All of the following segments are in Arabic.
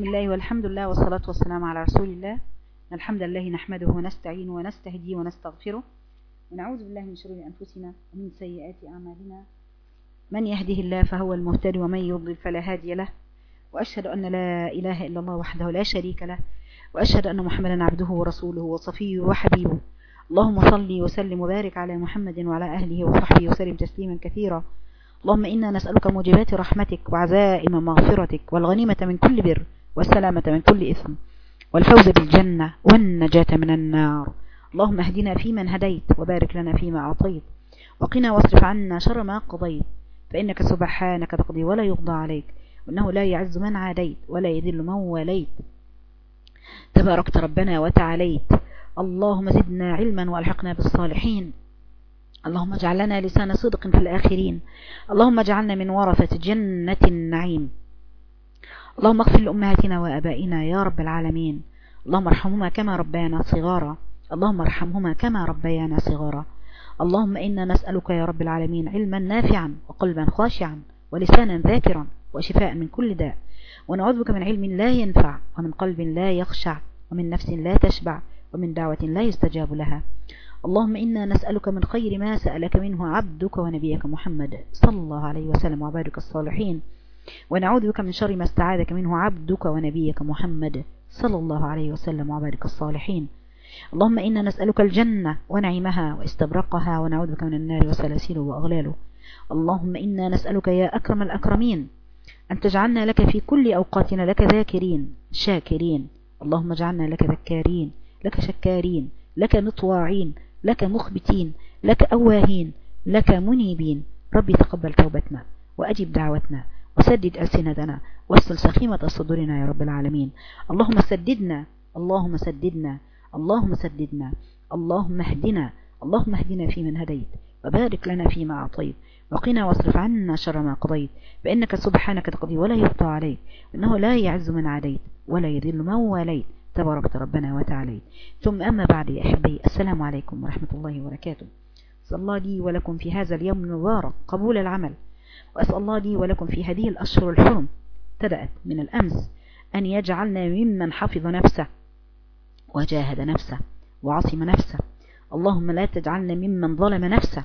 بسم الله والحمد لله والصلاة والسلام على رسول الله. الحمد لله نحمده ونستعين ونستهدي ونستغفره. ونعوذ بالله من شرور أنفسنا ومن سيئات أعمالنا. من يهده الله فهو المهتد ومن يضلل فلا هادي له. وأشهد أن لا إله إلا الله وحده لا شريك له. وأشهد أن محمدا عبده ورسوله وصفيه وحبيبه. اللهم صل وسلم وبارك على محمد وعلى أهله وصحبه وسلم تسليما كثيرا. اللهم إنا نسألك موجبات رحمتك وعزائم مغفرتك والغنيمة من كل بر. والسلامة من كل إثم والفوز بالجنة والنجاة من النار. اللهم اهدنا فيمن هديت وبارك لنا فيما أعطيت وقنا واصرف عنا شر ما قضيت فإنك سبحانك تقضي ولا يقضى عليك وأنه لا يعز من عاديت ولا يذل من وليت. تباركت ربنا وتعاليت. اللهم زدنا علما وألحقنا بالصالحين. اللهم اجعل لنا لسان صدق في الآخرين. اللهم اجعلنا من ورثة جنة النعيم. اللهم اغفر لأمهاتنا وأبائنا يا رب العالمين. اللهم ارحمهما كما ربيانا صغارا. اللهم ارحمهما كما ربيانا صغارا. اللهم إنا نسألك يا رب العالمين علما نافعا وقلبا خاشعا ولسانا ذاكرا وشفاء من كل داء. ونعوذ بك من علم لا ينفع ومن قلب لا يخشع ومن نفس لا تشبع ومن دعوة لا يستجاب لها. اللهم إنا نسألك من خير ما سألك منه عبدك ونبيك محمد صلى الله عليه وسلم وعبادك الصالحين. ونعوذ بك من شر ما استعاذك منه عبدك ونبيك محمد صلى الله عليه وسلم وعبادك الصالحين. اللهم إنا نسألك الجنة ونعيمها واستبرقها ونعوذ بك من النار وسلاسله وأغلاله. اللهم إنا نسألك يا أكرم الأكرمين أن تجعلنا لك في كل أوقاتنا لك ذاكرين شاكرين. اللهم اجعلنا لك ذكارين لك شكارين لك مطواعين لك مخبتين لك أواهين لك منيبين. ربي تقبل توبتنا وأجب دعوتنا. وسدد ألسنتنا واسل سخيمة صدورنا يا رب العالمين. اللهم سددنا اللهم سددنا اللهم سددنا اللهم اهدنا اللهم اهدنا فيمن هديت وبارك لنا فيما أعطيت وقنا واصرف عنا شر ما قضيت فإنك سبحانك تقضي ولا يقضى عليك إنه لا يعز من عديت ولا يذل من واليت تباركت ربنا وتعالى ثم أما بعد يا أحبي السلام عليكم ورحمة الله وبركاته. أسأل الله لي ولكم في هذا اليوم المبارك قبول العمل. وأسأل الله لي ولكم في هذه الأشهر الحرم ابتدأت من الأمس أن يجعلنا ممن حفظ نفسه وجاهد نفسه وعصم نفسه. اللهم لا تجعلنا ممن ظلم نفسه.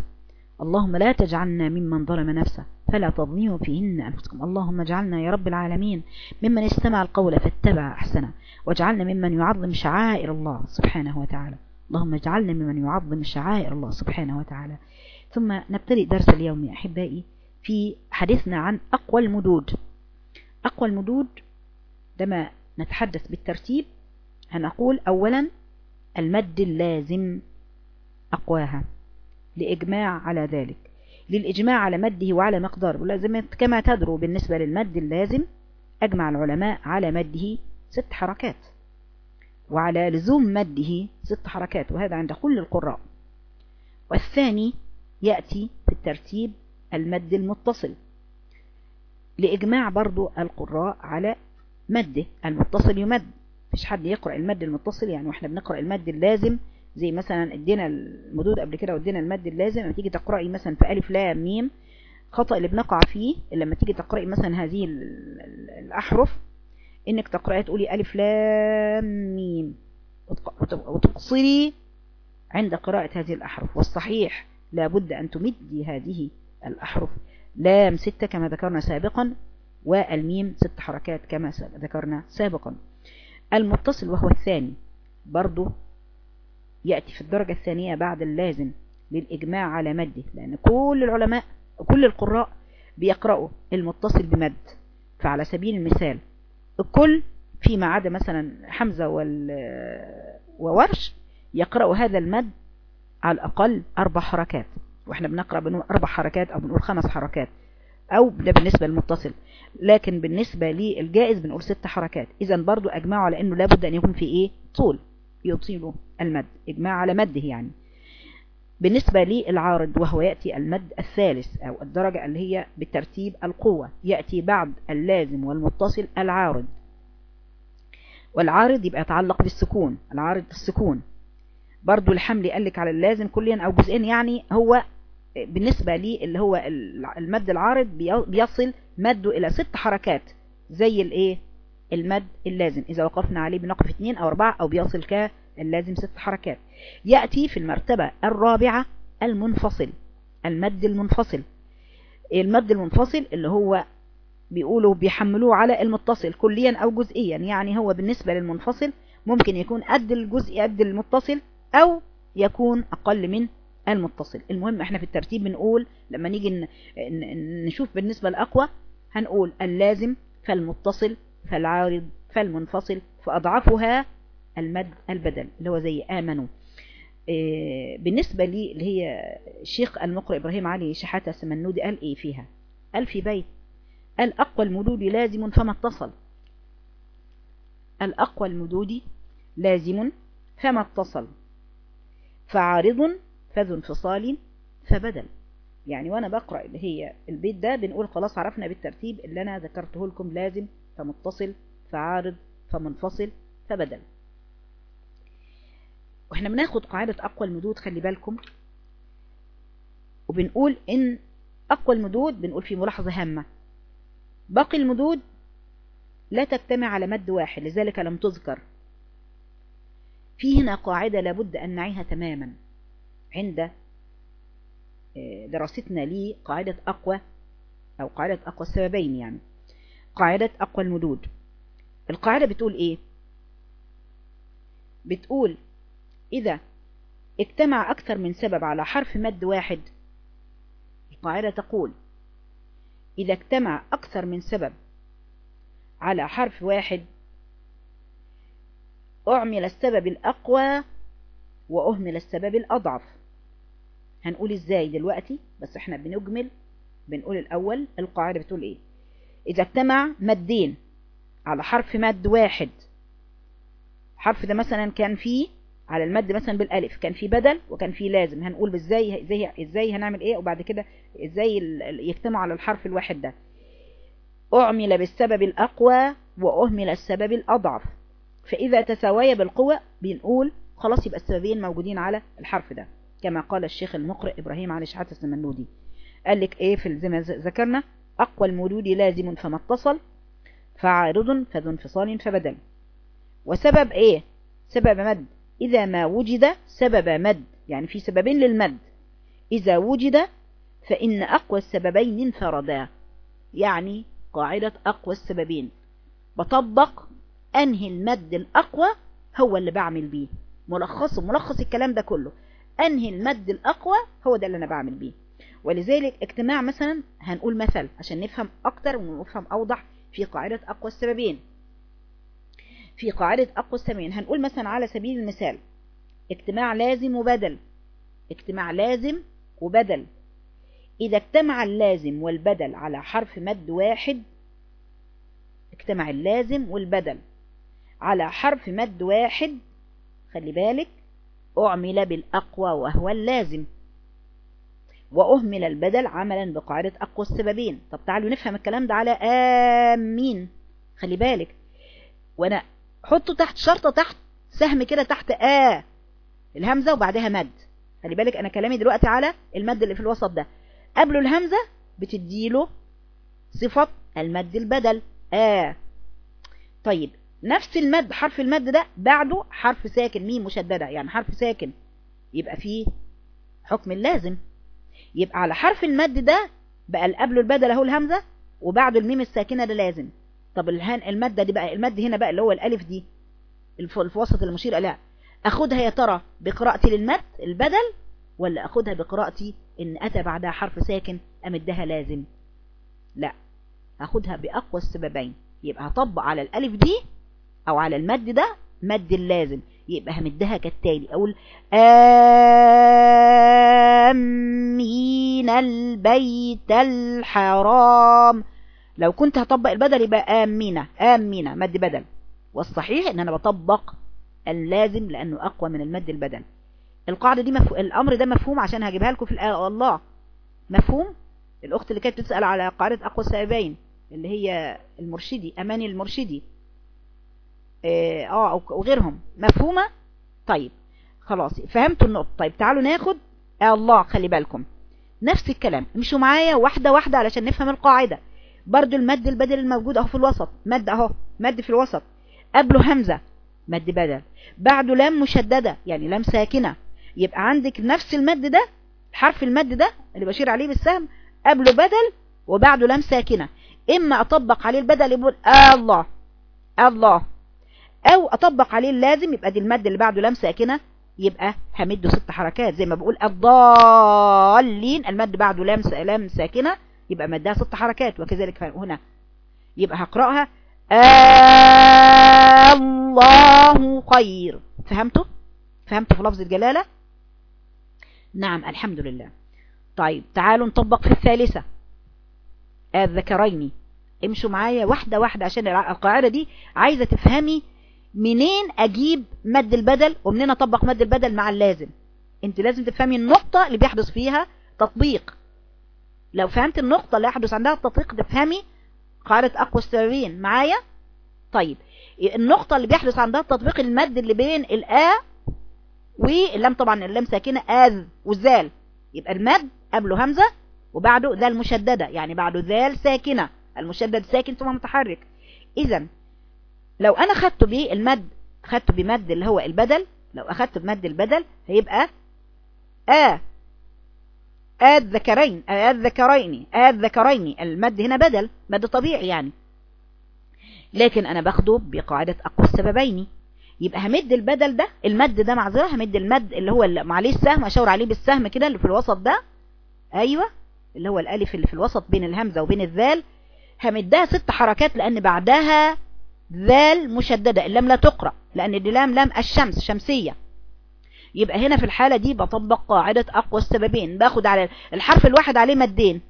اللهم لا تجعلنا ممن ظلم نفسه. فلا تظلموا فيهن أنفسكم. اللهم اجعلنا يا رب العالمين ممن استمع القول فاتبع أحسنه. واجعلنا ممن يعظم شعائر الله سبحانه وتعالى. اللهم اجعلنا ممن يعظم شعائر الله سبحانه وتعالى. ثم نبتدئ درس اليوم أحبائي في حديثنا عن أقوى المدود. أقوى المدود لما نتحدث بالترتيب هنقول أولا المد اللازم أقواها لإجماع على ذلك. للإجماع على مده وعلى مقداره. ولازم كما تدروا بالنسبة للمد اللازم أجمع العلماء على مده ست حركات. وعلى لزوم مده ست حركات. وهذا عند كل القراء. والثاني يأتي في الترتيب المد المتصل. لإجماع برضو القراء على مده المتصل يمد. مش حد يقرأ المد المتصل يعني وإحنا بنقرأ المد اللازم زي مثلا ادينا المدود قبل كده وادينا المد اللازم لما تيجي تقرأي مثلا في ألف لام ميم خطأ اللي بنقع فيه لما تيجي تقرأي مثلا هذه الأحرف إنك تقرأي تقولي ألف لام ميم. وتقصري عند قراءة هذه الأحرف. والصحيح لابد أن تمدي هذه الأحرف. لام ستة كما ذكرنا سابقا والميم ست حركات كما ذكرنا سابقا. المتصل وهو الثاني. برضو يأتي في الدرجة الثانية بعد اللازم للإجماع على مده لأن كل العلماء كل القراء بيقرأوا المتصل بمد. فعلى سبيل المثال الكل فيما عدا مثلا حمزة وورش يقرأوا هذا المد على الأقل أربع حركات. وإحنا بنقرأ بنقول أربع حركات أو بنقول خمس حركات. أو ده بالنسبة للمتصل. لكن بالنسبة للجائز بنقول ست حركات. إذا برضو أجمعوا على أنه لابد أن يكون في إيه؟ طول. يطيل المد. إجماع على مده يعني. بالنسبة للعارض وهو يأتي المد الثالث أو الدرجة اللي هي بترتيب القوة. يأتي بعد اللازم والمتصل العارض. والعارض يبقى يتعلق بالسكون. العارض السكون. برضو الحمل قال لك على اللازم كليا أو جزئين يعني هو بالنسبة لي اللي هو المد العارض بيصل مده إلى ست حركات زي الإيه؟ المد اللازم إذا وقفنا عليه بنقف اثنين أو أربعة أو بيصل كاللازم ست حركات. يأتي في المرتبة الرابعة المنفصل المد المنفصل. المد المنفصل اللي هو بيقولوا بيحملوه على المتصل كليا أو جزئيا يعني هو بالنسبة للمنفصل ممكن يكون قد الجزء قد المتصل أو يكون أقل من المتصل. المهم إحنا في الترتيب بنقول لما نيجي نشوف بالنسبة الأقوى هنقول اللازم فالمتصل فالعارض فالمنفصل فأضعفها المد البدل اللي هو زي آمنوا. إيه، بالنسبة لي اللي هي الشيخ المقرئ إبراهيم علي شحاتة سمنودي قال إيه فيها؟ قال في بيت. الأقوى المدود لازم فما اتصل. الأقوى المدود لازم فما اتصل. فعارض فذو انفصال فبدل. يعني وأنا بقرأ اللي هي البيت ده بنقول خلاص عرفنا بالترتيب اللي أنا ذكرته لكم لازم فمتصل فعارض فمنفصل فبدل. وإحنا بناخد قاعدة أقوى المدود خلي بالكم. وبنقول إن أقوى المدود بنقول في ملاحظة هامة. باقي المدود لا تجتمع على مد واحد لذلك لم تذكر. في هنا قاعدة لابد أن نعيها تماما. عند آه، دراستنا لقاعدة أقوى أو قاعدة أقوى السببين يعني. قاعدة أقوى المدود. القاعدة بتقول إيه؟ بتقول إذا اجتمع أكثر من سبب على حرف مد واحد القاعدة تقول إذا اجتمع أكثر من سبب على حرف واحد أعمل السبب الأقوى وأهمل السبب الأضعف. هنقول إزاي دلوقتي؟ بس إحنا بنجمل بنقول الأول القاعدة بتقول إيه؟ إذا اجتمع مدين على حرف مد واحد حرف ده مثلا كان فيه على المد مثلا بالألف كان في بدل وكان في لازم هنقول إزاي إزاي إزاي هنعمل إيه؟ وبعد كده إزاي يجتمعوا على الحرف الواحد ده. أعمل بالسبب الأقوى وأهمل السبب الأضعف. فإذا تساويا بالقوة بنقول خلاص يبقى السببين موجودين على الحرف ده. كما قال الشيخ المقرئ إبراهيم علي شحات السمنودي قال لك إيه في زي ما ذكرنا؟ أقوى المولود لازم فما اتصل فعارض فذو انفصال فبدل. وسبب إيه؟ سبب مد. إذا ما وجد سبب مد. يعني في سببين للمد. إذا وجد فإن أقوى السببين انفردا. يعني قاعدة أقوى السببين. بطبق أنهي المد الأقوى هو اللي بعمل بيه. ملخصه ملخص الكلام ده كله. أنهي المد الأقوى هو ده اللي أنا بعمل بيه. ولذلك اجتماع مثلا هنقول مثل عشان نفهم أكتر ونفهم أوضح في قاعدة أقوى السببين. في قاعدة أقوى السببين هنقول مثلا على سبيل المثال اجتماع لازم وبدل. اجتماع لازم وبدل. إذا اجتمع اللازم والبدل على حرف مد واحد اجتمع اللازم والبدل. على حرف مد واحد خلي بالك أعمل بالأقوى وهو اللازم. وأهمل البدل عملا بقاعدة أقوى السببين. طب تعالوا نفهم الكلام ده على آمين. خلي بالك. وأنا حطه تحت شرطة تحت سهم كده تحت آ الهمزة وبعدها مد. خلي بالك أنا كلامي دلوقتي على المد اللي في الوسط ده. قبله الهمزة بتديله صفة المد البدل آ. طيب نفس المد حرف المد ده بعده حرف ساكن ميم مشددة. يعني حرف ساكن يبقى فيه حكم اللازم يبقى على حرف المد ده بقى قبله البدل أهو الهمزة وبعده الميم الساكنة ده لازم. طب الهان المادة دي بقى المد هنا بقى اللي هو الألف دي في وسط المشير لا أخدها يا ترى بقراءتي للمد البدل ولا أخدها بقراءتي إن أتى بعدها حرف ساكن امدها لازم؟ لا. أخدها بأقوى السببين. يبقى هطبق على الألف دي أو على المد ده مد اللازم. يبقى همدها كالتالي. أقول آمين البيت الحرام. لو كنت هطبق البدل يبقى آمينة. آمينة مد بدل. والصحيح إن أنا بطبق اللازم لأنه أقوى من المد البدل. القاعدة دي مفهوم الأمر ده مفهوم عشان هجيبها لكم في الآية الله مفهوم؟ الأخت اللي كانت بتسأل على قاعدة أقوى السببين اللي هي المرشدي أماني المرشدي. آه, آه وغيرهم مفهومة؟ طيب خلاص فهمتوا النقطة. طيب تعالوا ناخد آه الله خلي بالكم. نفس الكلام. امشوا معايا واحدة واحدة علشان نفهم القاعدة. برضو المد البدل الموجود أهو في الوسط. مد أهو مد في الوسط. قبله همزة مد بدل. بعده لام مشددة يعني لام ساكنة. يبقى عندك نفس المد ده حرف المد ده اللي بشير عليه بالسهم قبله بدل وبعده لام ساكنة. إما أطبق عليه البدل يقول الله الله. أو أطبق عليه اللازم يبقى دي المد اللي بعده لام ساكنة يبقى همده ست حركات. زي ما بقول الضالين المد بعده لام لام ساكنة يبقى مدها ست حركات وكذلك هنا. يبقى هقرأها. الله خير. فهمتوا؟ فهمتوا في لفظ الجلالة؟ نعم الحمد لله. طيب تعالوا نطبق في الثالثة. الذكرين. امشوا معايا واحدة واحدة عشان القاعدة دي عايزة تفهمي منين أجيب مد البدل ومنين أطبق مد البدل مع اللازم؟ أنت لازم تفهمي النقطة اللي بيحدث فيها تطبيق. لو فهمت النقطة اللي يحدث عندها التطبيق تفهمي قاعدة أقوى السببين معايا؟ طيب النقطة اللي بيحدث عندها التطبيق المد اللي بين الآ واللام طبعا اللام ساكنة آذ والزال يبقى المد قبله همزة وبعده ذال مشددة يعني بعده ذال ساكنة المشدد ساكن ثم متحرك. إذا لو أنا خدته بالمد خدته بمد اللي هو البدل لو أخدته بمد البدل هيبقى آ آ الذكرين آ الذكرين آ الذكرين. المد هنا بدل مد طبيعي يعني. لكن أنا باخده بقاعدة أقوى السببين يبقى همد البدل ده المد ده معذرة همد المد اللي هو اللي عليه السهم أشاور عليه بالسهم كده اللي في الوسط ده. أيوة اللي هو الألف اللي في الوسط بين الهمزة وبين الذال. همدها ست حركات لأن بعدها ذال مشددة اللام لا تقرأ لأن دي لام لام الشمس شمسية. يبقى هنا في الحالة دي بطبق قاعدة أقوى السببين. باخد على الحرف الواحد عليه مدين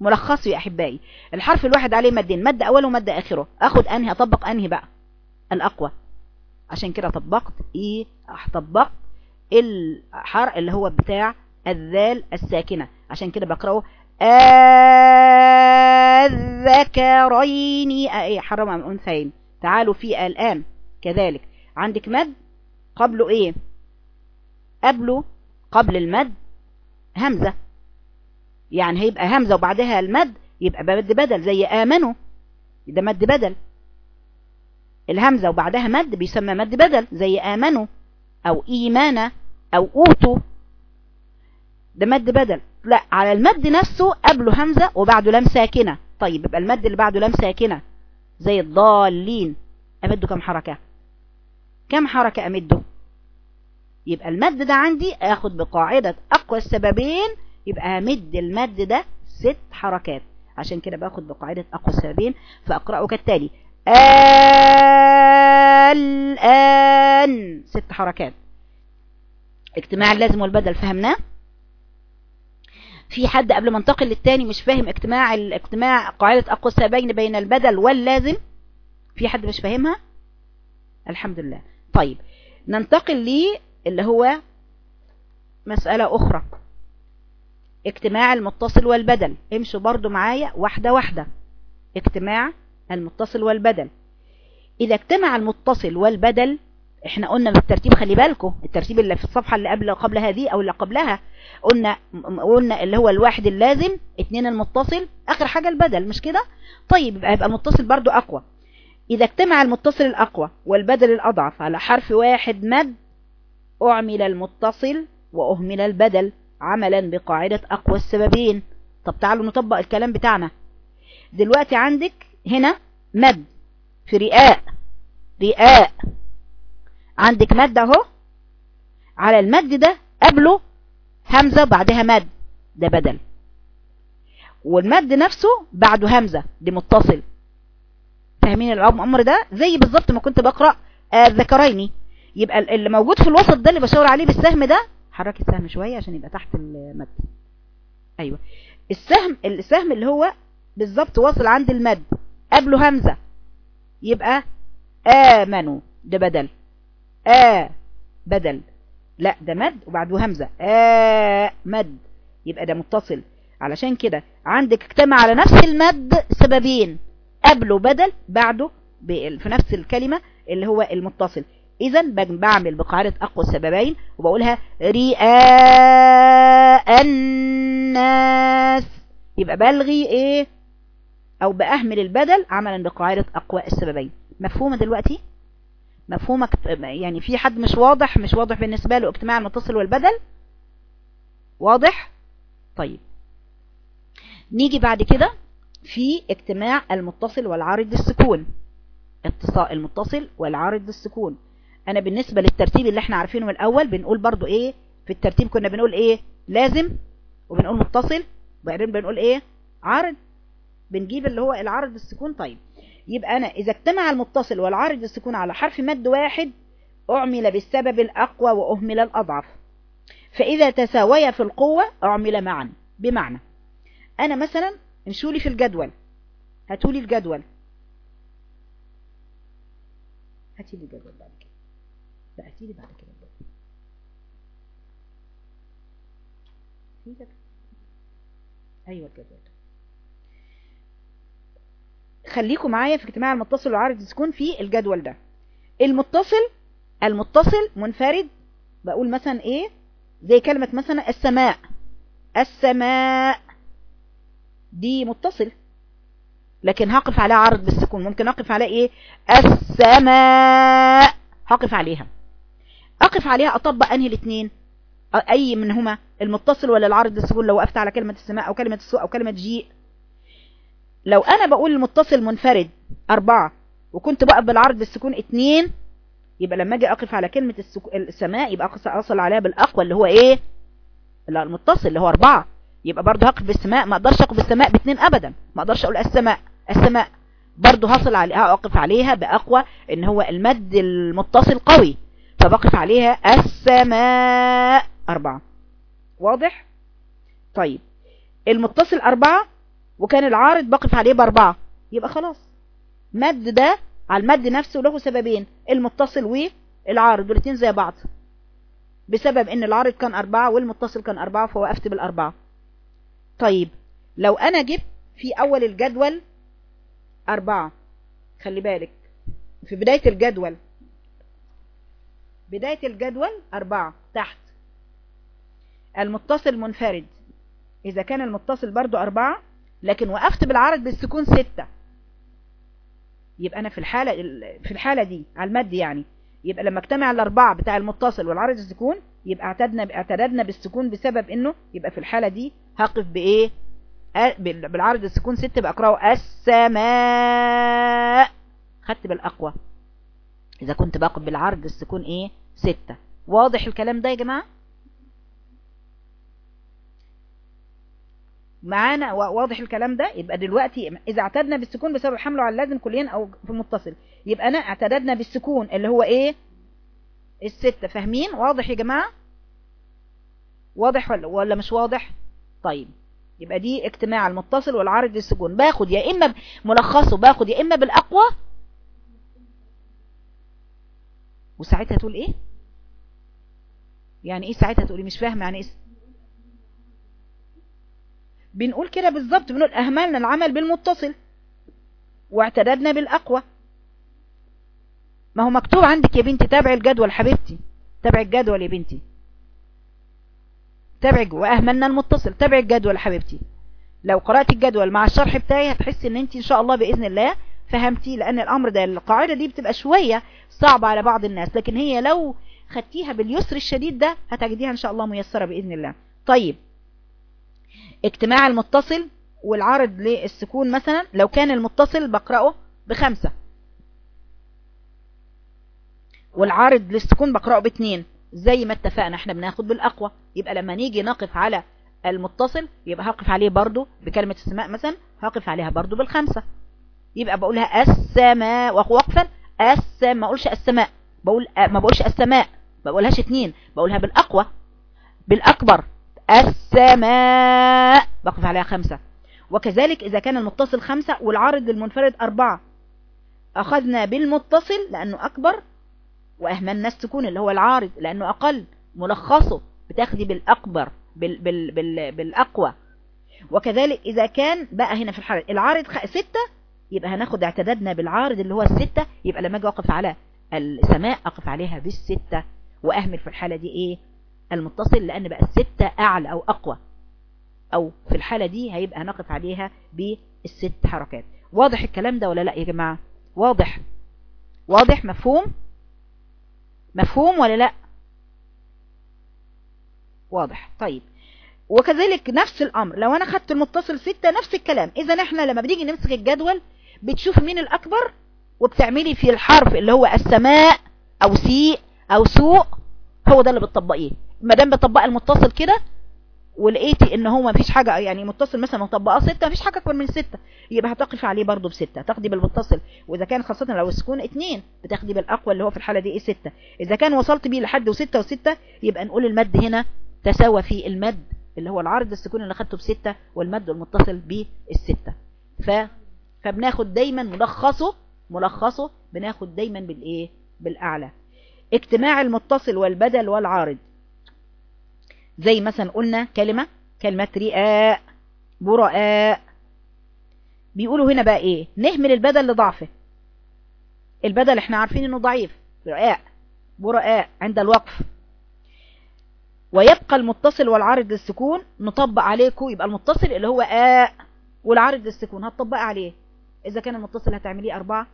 ملخصه يا أحبائي. الحرف الواحد عليه مدين مد أوله ومد آخره. أخد أنهي أطبق أنهي بقى؟ الأقوى. عشان كده طبقت إيه طبقت الحرف اللي هو بتاع الذال الساكنة. عشان كده بقرأه. الذكرين إيه حرم من أنثيين. تعالوا في الآن كذلك. عندك مد؟ قبله إيه؟ قبله قبل المد همزة. يعني هيبقى همزة وبعدها المد يبقى مد بدل زي آمنوا. ده مد بدل. الهمزة وبعدها مد بيسمى مد بدل زي آمنوا أو إيمانا أو أوتوا. ده مد بدل. لا على المد نفسه قبله همزة وبعده لام ساكنة. طيب يبقى المد اللي بعده لام ساكنة. زي الضالين. أمده كم حركة؟ كم حركة أمده؟ يبقى المد ده عندي آخد بقاعدة أقوى السببين يبقى همد المد ده ست حركات. عشان كده باخد بقاعدة أقوى السببين فأقرأه كالتالي. الآن ست حركات. اجتماع اللازم والبدل فهمناه؟ في حد قبل ما انتقل للتاني مش فاهم اجتماع الاجتماع قاعدة اقوى السببين بين البدل واللازم؟ في حد مش فاهمها؟ الحمد لله طيب ننتقل لي اللي هو مسألة أخرى. اجتماع المتصل والبدل. امشوا برضو معايا واحدة واحدة. اجتماع المتصل والبدل. إذا اجتمع المتصل والبدل إحنا قلنا بالترتيب خلي بالكم الترتيب اللي في الصفحة اللي قبل قبل هذه أو اللي قبلها قلنا قلنا اللي هو الواحد اللازم اتنين المتصل آخر حاجة البدل مش كده؟ طيب يبقى يبقى المتصل برضو أقوى. إذا اجتمع المتصل الأقوى والبدل الأضعف على حرف واحد مد أعمل المتصل وأهمل البدل عملا بقاعدة أقوى السببين. طب تعالوا نطبق الكلام بتاعنا. دلوقتي عندك هنا مد في رئاء رئاء. عندك مد اهو. على المد ده قبله همزة بعدها مد. ده بدل. والمد نفسه بعده همزة. دي متصل. فاهمين الأمر ده؟ زي بالظبط ما كنت بقرأ الذكريني يبقى اللي موجود في الوسط ده اللي بشاور عليه بالسهم ده حرك السهم شوية عشان يبقى تحت المد أيوه. السهم السهم اللي هو بالظبط واصل عند المد قبله همزة. يبقى آمنوا. ده بدل. آ بدل لا ده مد وبعده همزة آ مد يبقى ده متصل. علشان كده عندك اجتمع على نفس المد سببين قبله بدل بعده في نفس الكلمة اللي هو المتصل. اذا بعمل بقاعدة أقوى السببين وبقولها رئاء الناس. يبقى بلغي إيه؟ أو بأهمل البدل عملا بقاعدة أقوى السببين. مفهومة دلوقتي؟ مفهومة يعني في حد مش واضح مش واضح بالنسبة له اجتماع المتصل والبدل؟ واضح؟ طيب. نيجي بعد كده في اجتماع المتصل والعارض السكون. اتصال المتصل والعارض السكون. أنا بالنسبة للترتيب اللي إحنا عارفينه من الأول بنقول برضو إيه؟ في الترتيب كنا بنقول إيه؟ لازم وبنقول متصل وبعدين بنقول إيه؟ عارض. بنجيب اللي هو العارض السكون. طيب. يبقى أنا إذا اجتمع المتصل والعارض السكون على حرف مد واحد أعمل بالسبب الأقوى وأهمل الأضعف. فإذا تساويا في القوة أعمل معا بمعنى. أنا مثلا امشوا لي في الجدول. هاتوا لي الجدول. هاتي لي الجدول بعد كده. لا بعد كده الجدول. أيوه الجدول. خليكم معايا في اجتماع المتصل وعارض السكون في الجدول ده. المتصل المتصل منفرد بقول مثلا إيه؟ زي كلمة مثلا السماء. السماء دي متصل لكن هقف عليها عرض بالسكون. ممكن أقف عليها إيه؟ السماء. هقف عليها. أقف عليها أطبق أنهي الاثنين أي منهما المتصل ولا العرض بالسكون؟ لو وقفت على كلمة السماء أو كلمة السوء أو كلمة جيء لو أنا بقول المتصل منفرد أربعة وكنت بقف بالعرض بالسكون اتنين يبقى لما أجي أقف على كلمة السماء يبقى أصل عليها بالأقوى اللي هو إيه؟ المتصل اللي هو أربعة. يبقى برضه هقف بالسماء ما أقدرش أقف بالسماء باثنين ابدا. ما أقدرش أقول السماء السماء. برضه هصل عليها اقف عليها بأقوى إن هو المد المتصل قوي. فبقف عليها السماء أربعة. واضح؟ طيب. المتصل أربعة وكان العارض بقف عليه بأربعة. يبقى خلاص. مد ده على المد نفسه له سببين المتصل والعارض والاثنين زي بعض. بسبب إن العارض كان أربعة والمتصل كان أربعة فوقفت بالأربعة. طيب لو أنا جبت في أول الجدول أربعة خلي بالك في بداية الجدول بداية الجدول أربعة تحت. المتصل منفرد. إذا كان المتصل برضو أربعة لكن وقفت بالعرض بالسكون ستة. يبقى أنا في الحالة في الحالة دي على المد يعني. يبقى لما اجتمع الأربعة بتاع المتصل والعرض السكون يبقى اعتدنا اعتددنا بالسكون بسبب إنه يبقى في الحالة دي هقف بإيه؟ بالعرض السكون ستة بقراه السماء. خدت بالأقوى. إذا كنت بقف بالعرض السكون إيه؟ ستة. واضح الكلام ده يا جماعة؟ معانا واضح الكلام ده؟ يبقى دلوقتي إذا اعتدنا بالسكون بسبب حمله على اللازم كليا أو في المتصل يبقى أنا اعتددنا بالسكون اللي هو إيه؟ الستة. فاهمين؟ واضح يا جماعة؟ واضح ولا, ولا مش واضح؟ طيب. يبقى دي اجتماع المتصل والعارض للسكون. باخد يا إما ملخصه باخد يا إما بالأقوى. وساعتها تقول إيه؟ يعني إيه ساعتها تقولي مش فاهمة يعني إيه بنقول كده بالظبط بنقول أهملنا العمل بالمتصل واعتددنا بالأقوى. ما هو مكتوب عندك يا بنتي تابع الجدول حبيبتي تابع الجدول يا بنتي. تابع وأهملنا المتصل تابع الجدول حبيبتي. لو قرأت الجدول مع الشرح بتاعي هتحسي إن انت إن شاء الله بإذن الله فهمتي لأن الأمر ده القاعدة دي بتبقى شوية صعبة على بعض الناس لكن هي لو خدتيها باليسر الشديد ده هتجديها إن شاء الله ميسرة بإذن الله. طيب اجتماع المتصل والعارض للسكون مثلا لو كان المتصل بقرأه بخمسة. والعارض للسكون بقرأه باثنين. زي ما اتفقنا إحنا بناخد بالأقوى. يبقى لما نيجي نقف على المتصل يبقى هقف عليه برضو بكلمة السماء مثلا هقف عليها برضو بالخمسة. يبقى بقولها السماء وقفا السماء. ما أقولش السماء. بقول ما بقولش السماء. ما بقولهاش اتنين بقولها بالأقوى بالأكبر. السماء. بقف عليها خمسة. وكذلك إذا كان المتصل خمسة والعارض المنفرد أربعة. أخذنا بالمتصل لأنه أكبر وأهملنا السكون اللي هو العارض لأنه أقل. ملخصه بتاخدي بالأكبر بال بال بال بالأقوى. وكذلك إذا كان بقى هنا في الحالة العارض ستة يبقى هناخد اعتدادنا بالعارض اللي هو الستة يبقى لما أجي أقف على السماء أقف عليها بالستة. وأهمل في الحالة دي إيه؟ المتصل لأن بقى الستة أعلى أو أقوى. أو في الحالة دي هيبقى نقف عليها الست حركات. واضح الكلام ده ولا لأ يا جماعة؟ واضح. واضح مفهوم؟ مفهوم ولا لأ؟ واضح. طيب. وكذلك نفس الأمر. لو أنا خدت المتصل ستة نفس الكلام. إذا إحنا لما بنيجي نمسك الجدول بتشوف مين الأكبر وبتعملي في الحرف اللي هو السماء أو سيء أو سوء هو ده اللي بتطبقيه. ما دام بتطبق المتصل كده ولقيتي إن هو مفيش حاجة يعني متصل مثلا مطبقاه ستة مفيش حاجة أكبر من ستة يبقى هتقف عليه برضو بستة تاخدي بالمتصل وإذا كان خاصة لو السكون اتنين بتاخدي بالأقوى اللي هو في الحالة دي إيه ستة. إذا كان وصلت بيه لحد وستة وستة يبقى نقول المد هنا تساوى في المد اللي هو العرض السكون اللي خدته بستة والمد المتصل بالستة ف... فبناخد دايما ملخصه ملخصه بناخد دايما بالإيه؟ بالأعلى. اجتماع المتصل والبدل والعارض. زي مثلا قلنا كلمة كلمة رئاء براء. بيقولوا هنا بقى إيه؟ نهمل البدل لضعفه. البدل إحنا عارفين إنه ضعيف. رئاء براء عند الوقف. ويبقى المتصل والعارض للسكون نطبق عليكم يبقى المتصل اللي هو آ والعارض للسكون هتطبق عليه. إذا كان المتصل هتعمليه أربعة.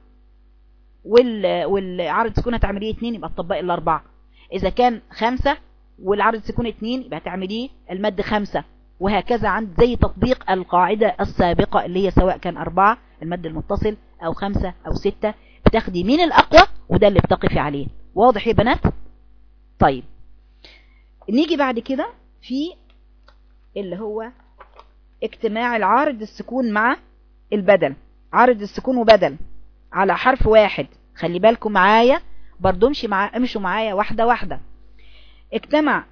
وال... والعارض السكون هتعمليه اتنين يبقى تطبقي الأربعة. إذا كان خمسة والعرض سكون اتنين يبقى تعمليه المد خمسة وهكذا عند زي تطبيق القاعدة السابقة اللي هي سواء كان أربعة المد المتصل أو خمسة أو ستة بتاخدي مين الأقوى وده اللي بتقفي عليه. واضح يا بنات؟ طيب. نيجي بعد كده في اللي هو اجتماع العارض السكون مع البدل. عارض السكون وبدل على حرف واحد. خلي بالكم معايا برضو امشي امشوا معايا واحدة واحدة. اجتمع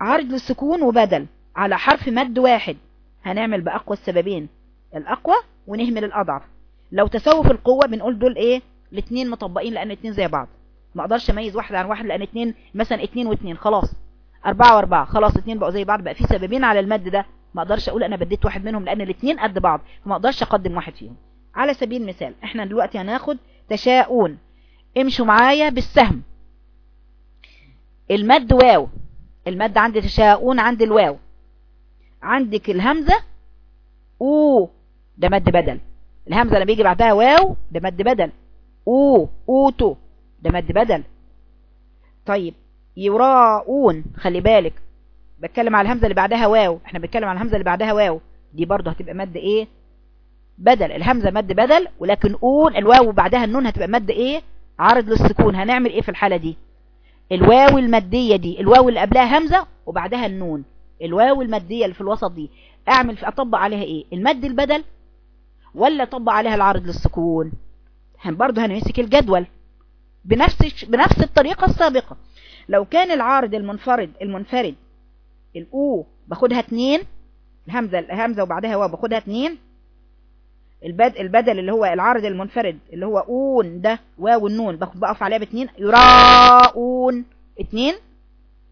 عرض للسكون وبدل على حرف مد واحد. هنعمل بأقوى السببين الأقوى ونهمل الأضعف. لو تساووا في القوة بنقول دول إيه؟ الاثنين مطبقين لأن الاثنين زي بعض. ما أقدرش أميز واحد عن واحد لأن اثنين مثلا اثنين واثنين خلاص. أربعة وأربعة خلاص اثنين بقوا زي بعض بقى في سببين على المد ده. ما أقدرش أقول أنا بديت واحد منهم لأن الاثنين قد بعض فما أقدرش أقدم واحد فيهم. على سبيل المثال إحنا دلوقتي هناخد تشاؤون. امشوا معايا بالسهم. المد واو. المد عند تشاؤون عند الواو. عندك الهمزة أو ده مد بدل. الهمزة لما بيجي بعدها واو ده مد بدل. أو أوتو ده مد بدل. طيب يراؤون خلي بالك. بتكلم على الهمزة اللي بعدها واو. إحنا بنتكلم على الهمزة اللي بعدها واو. دي برضه هتبقى مد إيه؟ بدل. الهمزة مد بدل ولكن أون الواو بعدها النون هتبقى مد إيه؟ عارض للسكون. هنعمل إيه في الحالة دي؟ الواو المدية دي الواو اللي قبلها همزة وبعدها النون. الواو المدية اللي في الوسط دي أعمل أطبق عليها إيه؟ المد البدل ولا أطبق عليها العرض للسكون؟ برضه هنمسك الجدول بنفس بنفس الطريقة السابقة. لو كان العارض المنفرد المنفرد الأو باخدها اتنين الهمزة الهمزة وبعدها واو باخدها اتنين البدل اللي هو العارض المنفرد اللي هو أون ده واو النون بقف عليها باتنين يراؤون اتنين.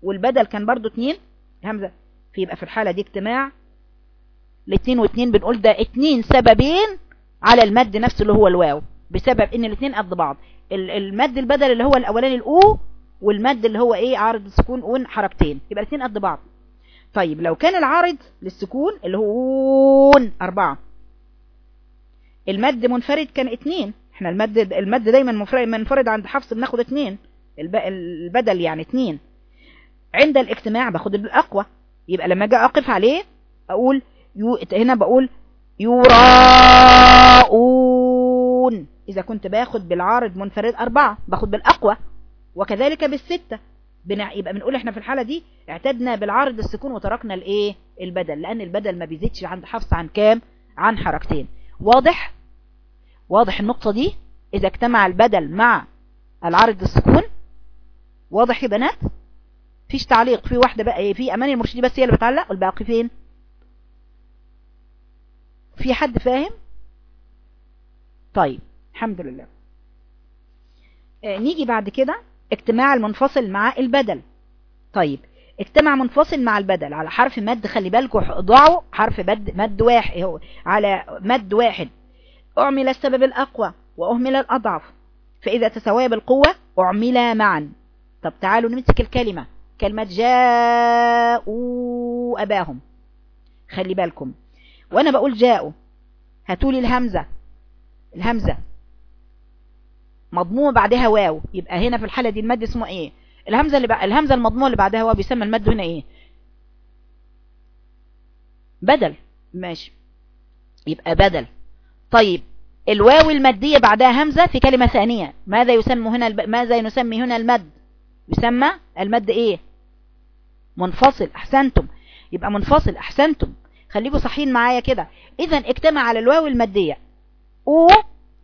والبدل كان برضو اتنين. همزة فيبقى في الحالة دي اجتماع. الاتنين واتنين بنقول ده اتنين سببين على المد نفسه اللي هو الواو بسبب إن الاتنين قد بعض. المد البدل اللي هو الأولاني الأو والمد اللي هو إيه عارض السكون أون حركتين. يبقى الاتنين قد بعض. طيب لو كان العارض للسكون اللي هو أون أربعة المد منفرد كان اتنين. إحنا المد المد دايما منفرد عند حفص بناخد اتنين. البدل يعني اتنين. عند الاجتماع باخد الأقوى. يبقى لما أجي أقف عليه أقول يو هنا بقول يراؤون. إذا كنت باخد بالعارض منفرد أربعة باخد بالأقوى. وكذلك بالستة. بنع... يبقى بنقول إحنا في الحالة دي اعتدنا بالعارض السكون وتركنا الإيه؟ البدل. لأن البدل ما بيزيدش عند حفص عن كام؟ عن حركتين. واضح؟ واضح النقطة دي؟ إذا اجتمع البدل مع العرض السكون واضح يا بنات؟ فيش تعليق في واحدة بقى في أماني المرشدي بس هي اللي بتعلق والباقي فين؟ في حد فاهم؟ طيب الحمد لله. آه نيجي بعد كده اجتماع المنفصل مع البدل. طيب اجتمع منفصل مع البدل على حرف مد خلي بالكم ضعوا حرف مد مد واحد على مد واحد. أعمل السبب الأقوى وأهمل الأضعف. فإذا تساوي بالقوة أعمل معا. طب تعالوا نمسك الكلمة. كلمة جاءوا أباهم. خلي بالكم. وأنا بقول جاءوا. هاتولي الهمزة. الهمزة. مضمومة بعدها واو. يبقى هنا في الحالة دي المد اسمه إيه؟ الهمزة اللي بقى الهمزة المضمومة اللي بعدها واو بيسمى المد هنا إيه؟ بدل. ماشي. يبقى بدل. طيب الواو المادية بعدها همزة في كلمة ثانية. ماذا يسمى هنا الب... ماذا نسمي هنا المد؟ يسمى المد إيه؟ منفصل. أحسنتم. يبقى منفصل. أحسنتم. خليكم صحيين معايا كده. اذا اجتمع على الواو المادية. أو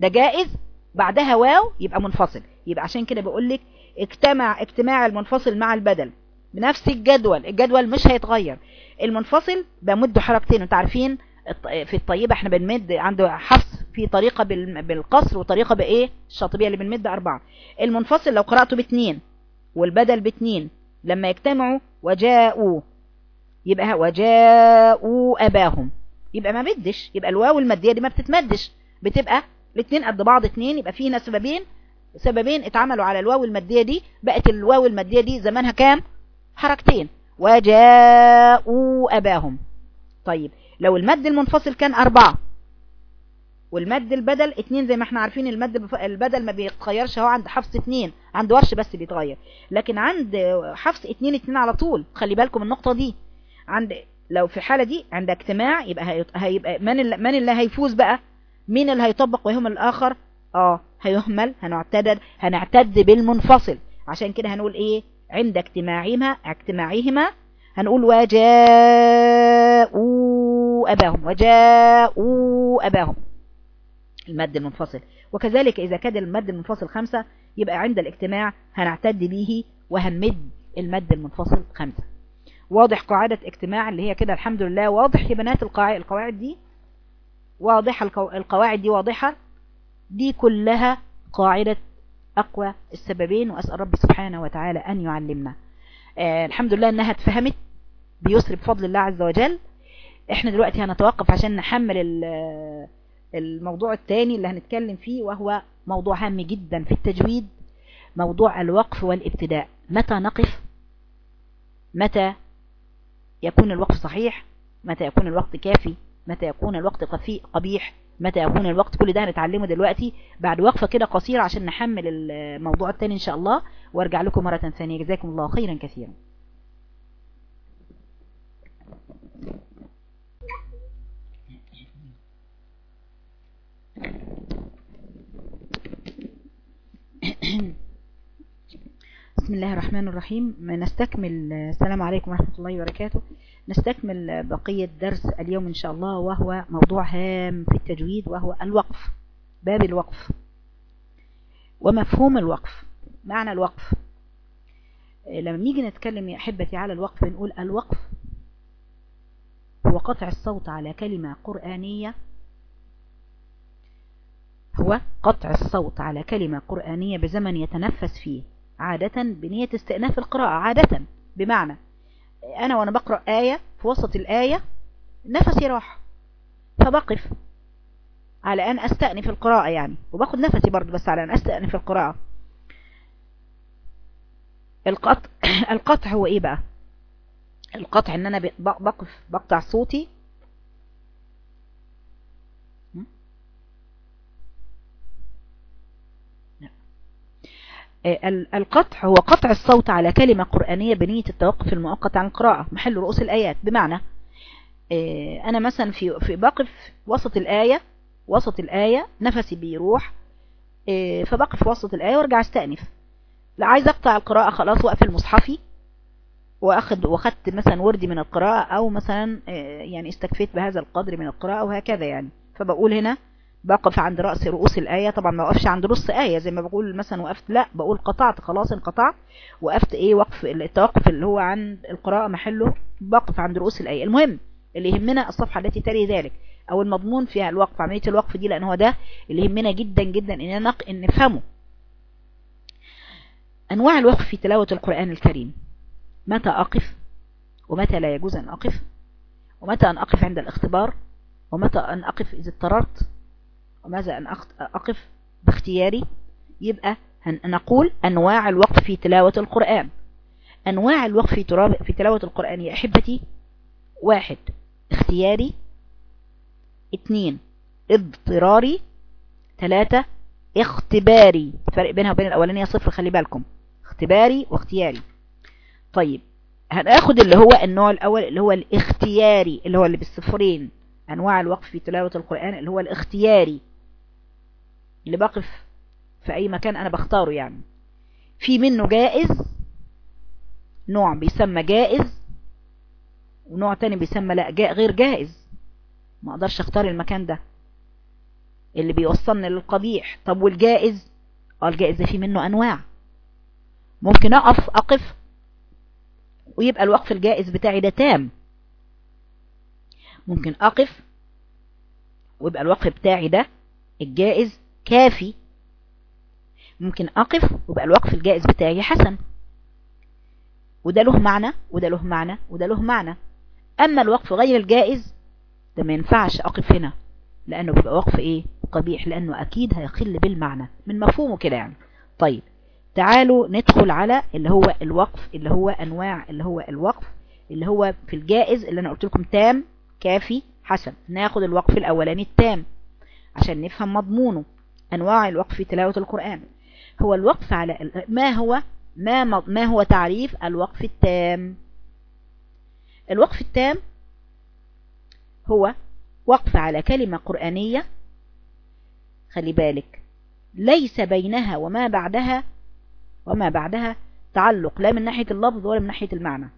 ده جائز. بعدها واو يبقى منفصل. يبقى عشان كده بقول لك اجتمع اجتماع المنفصل مع البدل. بنفس الجدول. الجدول مش هيتغير. المنفصل بمد حركتين. أنتوا عارفين في الطيبة إحنا بنمد عنده حفص في طريقة بالقصر وطريقة بإيه؟ الشاطبية اللي بنمد أربعة. المنفصل لو قرأته باتنين والبدل باتنين لما يجتمعوا وجاءوا يبقى وجاءوا أباهم. يبقى ما بدش يبقى الواو المادية دي ما بتتمدش. بتبقى الاثنين قد بعض اثنين يبقى فينا سببين. سببين اتعملوا على الواو المادية دي. بقت الواو المادية دي زمانها كام؟ حركتين. وجاءوا أباهم. طيب لو المد المنفصل كان أربعة والمد البدل اتنين زي ما إحنا عارفين المد البدل ما بيتغيرش هو عند حفص اتنين عند ورش بس بيتغير لكن عند حفص اتنين اتنين على طول. خلي بالكم النقطة دي. عند لو في الحالة دي عند اجتماع يبقى هيبقى من اللي, من اللي هيفوز بقى؟ مين اللي هيطبق ويهمل الآخر؟ آه هيهمل هنعتدد هنعتد بالمنفصل. عشان كده هنقول إيه؟ عند اجتماعهما اجتماعهما هنقول وجاءوا أباهم وجاءوا أباهم. المد المنفصل. وكذلك إذا كان المد المنفصل خمسة يبقى عند الاجتماع هنعتد به وهنمد المد المنفصل خمسة. واضح قاعدة اجتماع اللي هي كده الحمد لله. واضح يا بنات القواعد دي؟ واضحة القواعد دي واضحة؟ دي كلها قاعدة أقوى السببين وأسأل ربي سبحانه وتعالى أن يعلمنا. آه الحمد لله أنها اتفهمت. بيسر بفضل الله عز وجل. إحنا دلوقتي هنتوقف عشان نحمل الموضوع الثاني اللي هنتكلم فيه وهو موضوع هام جدا في التجويد موضوع الوقف والابتداء. متى نقف؟ متى يكون الوقف صحيح؟ متى يكون الوقت كافي؟ متى يكون الوقت قبيح؟ متى يكون الوقت؟ كل ده هنتعلمه دلوقتي بعد وقفة كده قصيرة عشان نحمل الموضوع الثاني إن شاء الله. وأرجع لكم مرة ثانية. جزاكم الله خيرا كثيرا. بسم الله الرحمن الرحيم. نستكمل. السلام عليكم ورحمة الله وبركاته. نستكمل بقية درس اليوم إن شاء الله وهو موضوع هام في التجويد وهو الوقف باب الوقف. ومفهوم الوقف. معنى الوقف. لما نيجي نتكلم يا أحبتي على الوقف نقول الوقف هو قطع الصوت على كلمة قرآنية هو قطع الصوت على كلمة قرآنية بزمن يتنفس فيه عادة بنية استئناف القراءة عادة بمعنى أنا وأنا بقرأ آية في وسط الآية نفسي راح فبقف على أن أستأنف القراءة يعني وباخد نفسي برضو بس على أن أستأنف القراءة. القطع القطع هو إيه بقى؟ القطع إن أنا بقف بقطع صوتي القطع هو قطع الصوت على كلمة قرآنية بنية التوقف المؤقت عن القراءة محل رؤوس الآيات. بمعنى أنا مثلا في في بقف وسط الآية وسط الآية نفسي بيروح فبقف وسط الآية وأرجع أستأنف. لا عايز أقطع القراءة خلاص وأقفل مصحفي واخد واخدت مثلا وردي من القراءة أو مثلا يعني استكفيت بهذا القدر من القراءة وهكذا يعني. فبقول هنا بقف عند رأس رؤوس الآية. طبعا ما وقفش عند نص آية زي ما بقول مثلا وقفت لا بقول قطعت خلاص انقطعت. وقفت إيه؟ وقف التوقف اللي هو عند القراءة محله بقف عند رؤوس الآية. المهم اللي يهمنا الصفحة التي تلي ذلك أو المضمون فيها الوقف عملية الوقف دي لأن هو ده اللي يهمنا جدا جدا إن إن نفهمه. أنواع الوقف في تلاوة القرآن الكريم. متى أقف؟ ومتى لا يجوز أن أقف؟ ومتى أن أقف عند الاختبار؟ ومتى أن أقف إذا اضطررت؟ وماذا أن أقف باختياري؟ يبقى نقول أنواع الوقف في تلاوة القرآن. أنواع الوقف في, في تلاوة القرآن يا أحبتي واحد اختياري. اثنين اضطراري. ثلاثة اختباري. الفرق بينها وبين الاولانية صفر خلي بالكم. اختباري واختياري. طيب هناخد اللي هو النوع الأول اللي هو الاختياري اللي هو اللي بالصفرين. أنواع الوقف في تلاوة القرآن اللي هو الاختياري. اللي بقف في أي مكان أنا بختاره يعني. في منه جائز نوع بيسمى جائز ونوع تاني بيسمى لا جا غير جائز. ما أقدرش أختار المكان ده. اللي بيوصلني للقبيح. طب والجائز؟ آه الجائز ده في منه أنواع. ممكن أقف أقف ويبقى الوقف الجائز بتاعي ده تام. ممكن أقف ويبقى الوقف بتاعي ده الجائز. كافي. ممكن أقف ويبقى الوقف الجائز بتاعي حسن. وده له معنى وده له معنى وده له معنى. أما الوقف غير الجائز ده ما ينفعش أقف هنا لأنه بيبقى وقف إيه؟ قبيح لأنه أكيد هيخل بالمعنى من مفهومه كده يعني. طيب تعالوا ندخل على اللي هو الوقف اللي هو أنواع اللي هو الوقف اللي هو في الجائز اللي أنا قلت لكم تام كافي حسن. ناخد الوقف الأولاني التام عشان نفهم مضمونه. أنواع الوقف في تلاوة القرآن. هو الوقف على ما هو ما ما هو تعريف الوقف التام؟ الوقف التام هو وقف على كلمة قرآنية. خلي بالك. ليس بينها وما بعدها وما بعدها تعلق لا من ناحية اللفظ ولا من ناحية المعنى.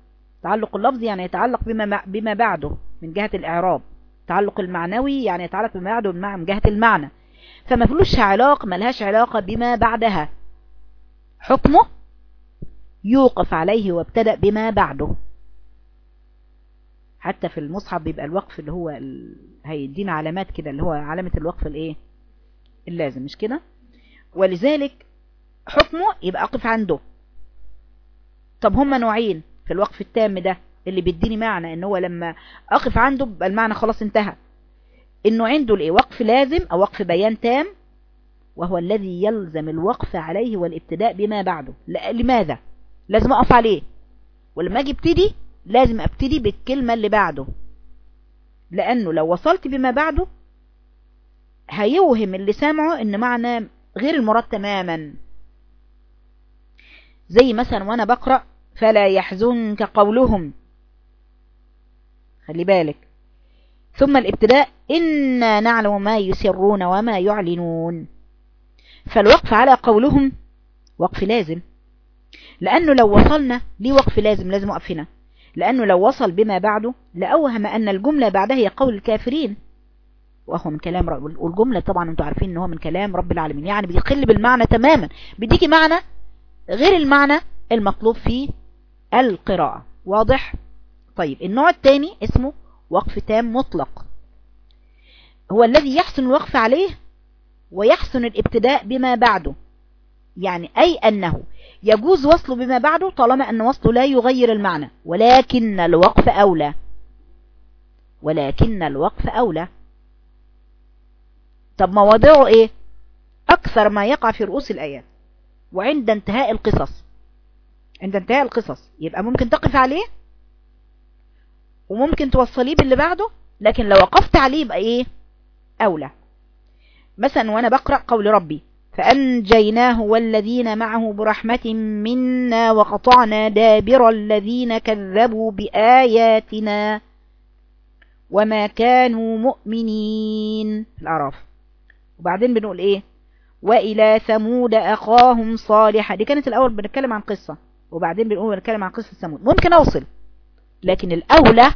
تعلق اللفظ يعني يتعلق بما, بما بعده من جهة الإعراب. تعلق المعنوي يعني يتعلق بما بعده من جهة المعنى. فما فلوش علاقة ملهاش علاقة بما بعدها. حكمه يوقف عليه وابتدأ بما بعده. حتى في المصحف بيبقى الوقف اللي هو ال... هيدينا علامات كده اللي هو علامة الوقف الإيه؟ اللازم مش كده؟ ولذلك حكمه يبقى اقف عنده. طب هما نوعين في الوقف التام ده اللي بيديني معنى إن هو لما أقف عنده بقى المعنى خلاص انتهى. النوعين دول إيه وقف لازم أو وقف بيان تام وهو الذي يلزم الوقف عليه والابتداء بما بعده. لماذا؟ لازم أقف عليه. ولما أجي أبتدي لازم أبتدي بالكلمة اللي بعده. لأنه لو وصلت بما بعده هيوهم اللي سامعه إن معنى غير المراد تماما. زي مثلا وأنا بقرأ فلا يحزنك قولهم. خلي بالك. ثم الابتداء إنا نعلم ما يسرون وما يعلنون. فالوقف على قولهم وقف لازم. لأنه لو وصلنا ليه وقف لازم؟ لازم وقف هنا لأنه لو وصل بما بعده لأوهم أن الجملة بعدها هي قول الكافرين. وهو من كلام رب والجملة طبعا أنتوا عارفين إن هو من كلام رب العالمين. يعني بيقل بالمعنى تماما. بيديكي معنى غير المعنى المطلوب في القراءة. واضح؟ طيب النوع الثاني اسمه وقف تام مطلق. هو الذي يحسن الوقف عليه ويحسن الابتداء بما بعده. يعني أي أنه يجوز وصله بما بعده طالما أن وصله لا يغير المعنى. ولكن الوقف أولى. ولكن الوقف أولى. طب مواضعه إيه؟ أكثر ما يقع في رؤوس الآيات وعند انتهاء القصص. عند انتهاء القصص. يبقى ممكن تقف عليه؟ وممكن توصليه باللي بعده لكن لو وقفت عليه يبقى إيه؟ أولى. مثلا وأنا بقرأ قول ربي فأنجيناه والذين معه برحمة منا وقطعنا دابر الذين كذبوا بآياتنا وما كانوا مؤمنين الأعراف. وبعدين بنقول إيه؟ وإلى ثمود أخاهم صالحا. دي كانت الأول بنتكلم عن قصة وبعدين بنقول بنتكلم عن قصة ثمود. ممكن أوصل لكن الأولى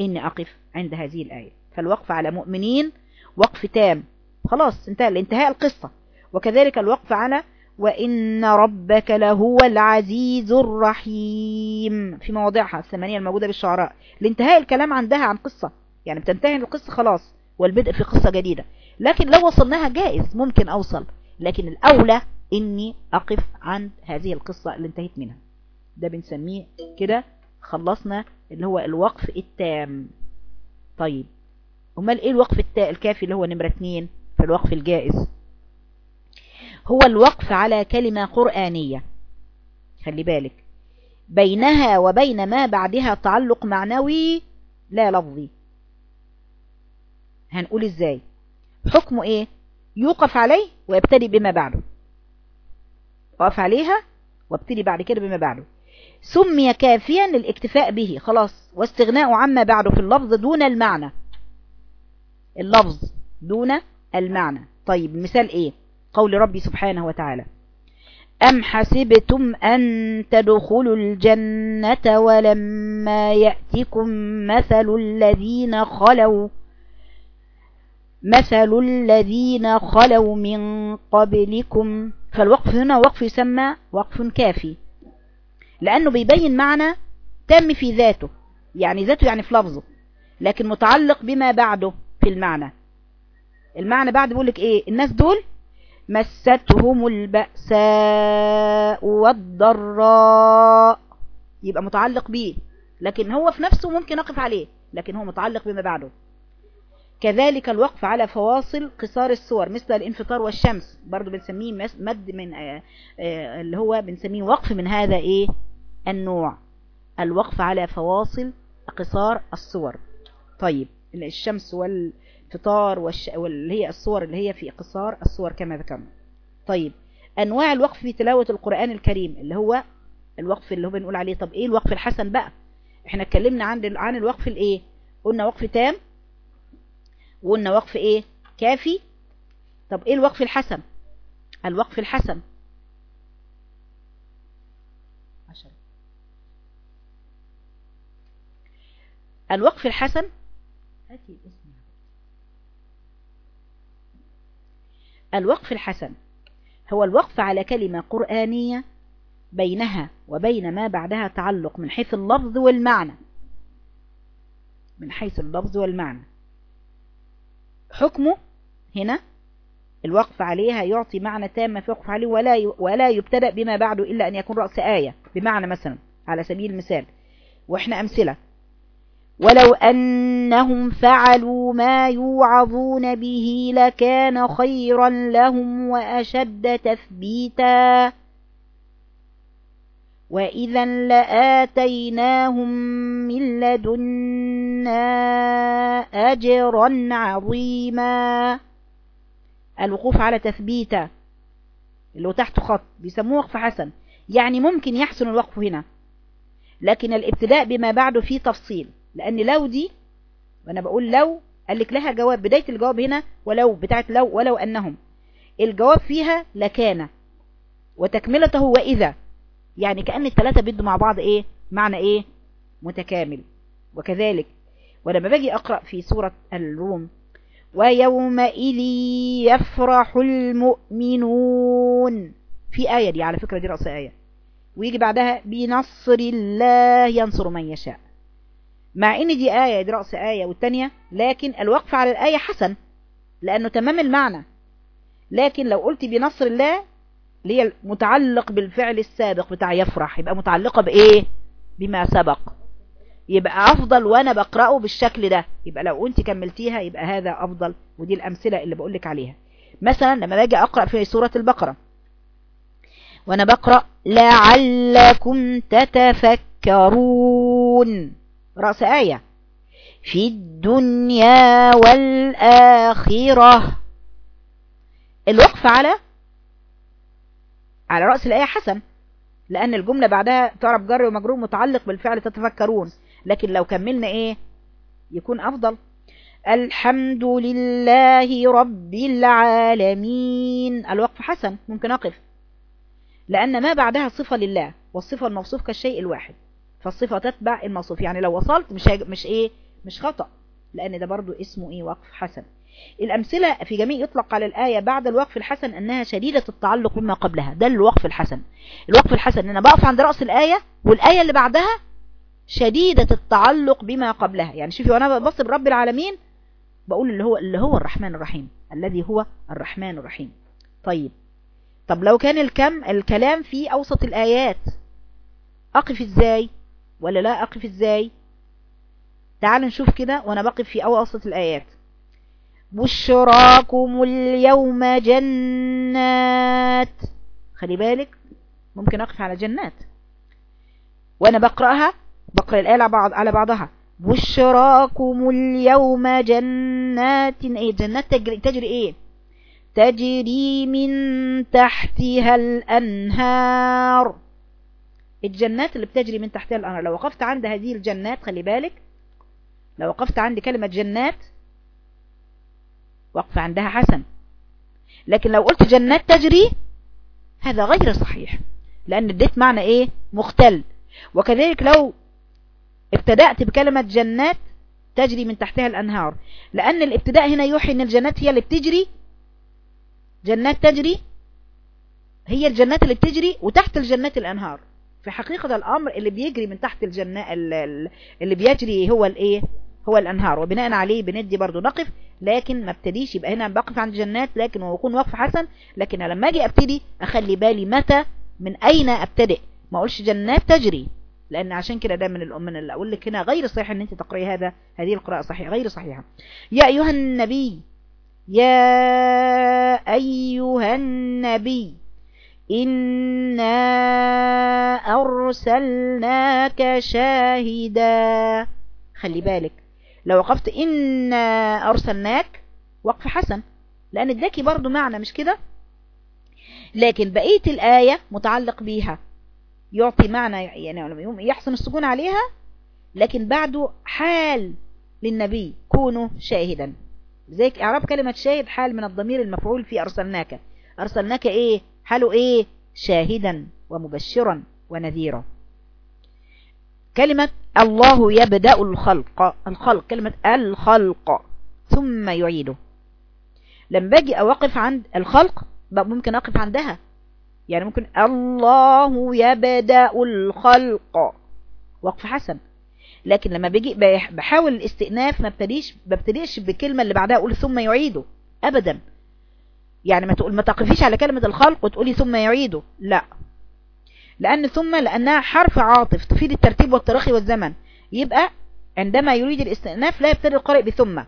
إني أقف عند هذه الآية. فالوقف على مؤمنين وقف تام. خلاص انتهى لانتهاء القصة. وكذلك الوقف على وإن ربك لهو العزيز الرحيم. في مواضعها الثمانية الموجودة بالشعراء. لانتهاء الكلام عندها عن قصة. يعني بتنتهي القصة خلاص والبدء في قصة جديدة. لكن لو وصلناها جائز ممكن أوصل. لكن الأولى إني أقف عند هذه القصة اللي انتهيت منها. ده بنسميه كده خلصنا اللي هو الوقف التام. طيب أمال إيه الوقف التاء الكافي اللي هو نمرة اتنين في الوقف الجائز؟ هو الوقف على كلمة قرآنية. خلي بالك. بينها وبين ما بعدها تعلق معنوي لا لفظي. هنقول إزاي؟ حكمه إيه؟ يوقف عليه ويبتدي بما بعده. وقف عليها وابتدي بعد كده بما بعده. سمي كافيا للاكتفاء به. خلاص. واستغناء عما بعده في اللفظ دون المعنى. اللفظ دون المعنى. طيب المثال إيه؟ قول ربي سبحانه وتعالى. أم حسبتم أن تدخلوا الجنة ولما يأتكم مثل الذين خلوا؟ مثل الذين خلوا من قبلكم. فالوقف هنا وقف يسمى وقف كافي. لأنه بيبين معنى تام في ذاته. يعني ذاته يعني في لفظه. لكن متعلق بما بعده في المعنى. المعنى بعد بيقول لك إيه؟ الناس دول مستهم البأساء والضراء. يبقى متعلق بيه. لكن هو في نفسه ممكن أقف عليه. لكن هو متعلق بما بعده. كذلك الوقف على فواصل قصار الصور مثل الانفطار والشمس. برضو بنسميه مد من آه، آه، اللي هو بنسميه وقف من هذا إيه؟ النوع. الوقف على فواصل قصار الصور. طيب الشمس والفطار والش... واللي هي الصور اللي هي في قصار الصور كما ذكرنا. طيب أنواع الوقف في تلاوة القرآن الكريم اللي هو الوقف اللي هو بنقول عليه. طب إيه الوقف الحسن بقى؟ إحنا اتكلمنا عن عن الوقف الإيه؟ قلنا وقف تام وقلنا وقف إيه؟ كافي. طب إيه الوقف الحسن؟ الوقف الحسن عشر. الوقف الحسن. الوقف الحسن هو الوقف على كلمة قرآنية بينها وبين ما بعدها تعلق من حيث اللفظ والمعنى. من حيث اللفظ والمعنى. حكمه هنا الوقف عليها يعطي معنى تام في وقف عليه ولا ولا يبتدأ بما بعده إلا أن يكون رأس آية. بمعنى مثلا على سبيل المثال وإحنا أمثلة ولو أنهم فعلوا ما يوعظون به لكان خيرا لهم وأشد تثبيتا وإذا لآتيناهم من لدنا أجرا عظيما الوقوف على تثبيته اللي هو تحت خط بيسموه وقف حسن. يعني ممكن يحسن الوقف هنا لكن الابتداء بما بعده فيه تفصيل. لأن لو دي وأنا بقول لو قال لك لها جواب بداية الجواب هنا ولو بتاعت لو ولو أنهم. الجواب فيها لكان وتكملته وإذا. يعني كأن الثلاثة بيدوا مع بعض إيه؟ معنى إيه؟ متكامل. وكذلك ولما باجي أقرأ في سورة الروم ويومئذ يفرح المؤمنون. في آية دي على فكرة دي رأس آية. ويجي بعدها بنصر الله ينصر من يشاء. مع إن دي آية دي رأس آية والتانية لكن الوقف على الآية حسن لأنه تمام المعنى. لكن لو قلت بنصر الله اللي هي متعلق بالفعل السابق بتاع يفرح يبقى متعلقة بإيه؟ بما سبق. يبقى أفضل وأنا بقرأه بالشكل ده. يبقى لو أنت كملتيها يبقى هذا أفضل. ودي الأمثلة اللي بقولك عليها. مثلا لما باجي أقرأ في سورة البقرة. وأنا بقرأ لعلكم تتفكرون. رأس آية. في الدنيا والآخرة. الوقف على على رأس الآية حسن لأن الجملة بعدها تعرف جر ومجرور متعلق بالفعل تتفكرون. لكن لو كملنا إيه يكون أفضل. الحمد لله رب العالمين. الوقف حسن ممكن أقف. لأن ما بعدها صفة لله والصفة الموصوف كالشيء الواحد. فالصفة تتبع الموصوف. يعني لو وصلت مش مش إيه؟ مش خطأ لأن ده برضو اسمه إيه؟ وقف حسن. الأمثلة في جميع يطلق على الآية بعد الوقف الحسن أنها شديدة التعلق بما قبلها. ده الوقف الحسن. الوقف الحسن أن أنا بقف عند رأس الآية والآية اللي بعدها شديدة التعلق بما قبلها. يعني شوفي وأنا ببص برب العالمين بقول اللي هو اللي هو الرحمن الرحيم. الذي هو الرحمن الرحيم. طيب. طب لو كان الكم الكلام في أوسط الآيات أقف إزاي؟ ولا لا أقف إزاي؟ تعال نشوف كده وأنا بقف في أوسط الآيات. بشراكم اليوم جنات. خلي بالك ممكن أقف على جنات. وأنا بقرأها بقرأ الآية على بعضها. بشراكم اليوم جنات. إيه جنات تجري, تجري إيه؟ تجري من تحتها الأنهار. الجنات اللي بتجري من تحتها الأنهار. لو وقفت عند هذه الجنات خلي بالك لو وقفت عند كلمة جنات وقف عندها حسن. لكن لو قلت جنات تجري هذا غير صحيح لأن اديت معنى إيه؟ مختل. وكذلك لو ابتدأت بكلمة جنات تجري من تحتها الأنهار لأن الابتداء هنا يوحي أن الجنات هي اللي بتجري. جنات تجري هي الجنات اللي بتجري وتحت الجنات الأنهار. في حقيقة الأمر اللي بيجري من تحت الجنة اللي بيجري هو الإيه؟ هو الأنهار. وبناء عليه بندي برضو نقف لكن ما ابتديش يبقى هنا بقف عند الجنات لكن ويكون وقف حسن. لكن لما أجي أبتدي أخلي بالي متى؟ من أين أبتدئ؟ ما أقولش جنات تجري لأن عشان كده ده من الام اللي أقول لك هنا غير صحيح إن أنت تقرأي هذا هذه القراءة صحيحة غير صحيحة. يا أيها النبي يا أيها النبي إنا أرسلناك شاهدا. خلي بالك لو وقفت إنا أرسلناك وقف حسن لأن اداكي برضو معنى مش كده؟ لكن بقية الآية متعلق بيها يعطي معنى يعني يحسن السكون عليها لكن بعده حال للنبي كونوا شاهدا. زيك إعراب كلمة شاهد حال من الضمير المفعول في أرسلناك. أرسلناك إيه؟ حاله إيه؟ شاهدا ومبشرا ونذيرا. كلمة الله يبدأ الخلق الخلق كلمة الخلق ثم يعيده. لما باجي أوقف عند الخلق ممكن أقف عندها. يعني ممكن الله يبدأ الخلق. وقف حسن. لكن لما بيجي بحاول الاستئناف ما ابتديش ببتديش بالكلمة اللي بعدها أقول ثم يعيده. ابدا. يعني ما تقول ما تقفيش على كلمة الخلق وتقولي ثم يعيده لا. لأن ثم لأنها حرف عاطف تفيد الترتيب والتراخي والزمن. يبقى عندما يريد الاستئناف لا يبتدي القارئ بثم.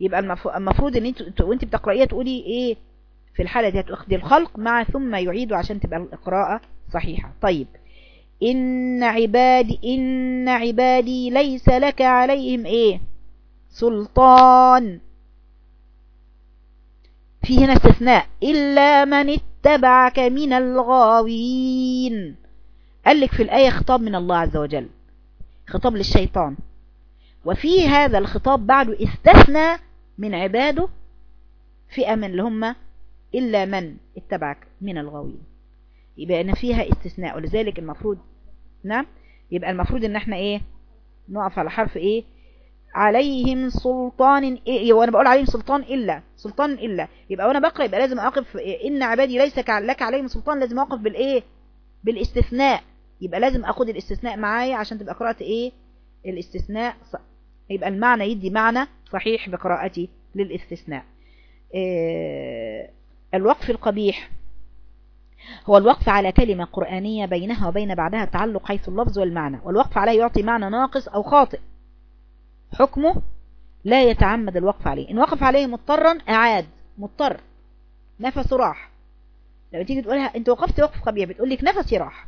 يبقى المفروض إن انت وانت بتقرأيها تقولي إيه؟ في الحالة دي هتاخدي الخلق مع ثم يعيده عشان تبقى القراءة صحيحة. طيب. إن عبادي إن عبادي ليس لك عليهم إيه؟ سلطان. في هنا استثناء. إلا من اتبعك من الغاوين. قال لك في الآية خطاب من الله عز وجل. خطاب للشيطان. وفي هذا الخطاب بعده استثنى من عباده فئة من اللي هم إلا من اتبعك من الغاوين. يبقى أن فيها استثناء. ولذلك المفروض نعم يبقى المفروض إن إحنا إيه نقف على حرف إيه؟ عليهم سلطان إيه وأنا بقول عليهم سلطان إلا سلطان إلا. يبقى وأنا بقرأ يبقى لازم اقف إيه إن عبادي ليس لك عليهم سلطان لازم اقف بالإيه؟ بالاستثناء. يبقى لازم أخد الاستثناء معايا عشان تبقى قراءتي إيه؟ الاستثناء يبقى المعنى يدي معنى صحيح بقراءتي للاستثناء. إيه الوقف القبيح. هو الوقف على كلمة قرآنية بينها وبين بعدها تعلق حيث اللفظ والمعنى. والوقف عليه يعطي معنى ناقص أو خاطئ. حكمه لا يتعمد الوقف عليه. إن وقف عليه مضطرا أعاد. مضطر. نفس راح. لما تيجي تقولها أنت وقفت وقف قبيح بتقول لك نفسي راح.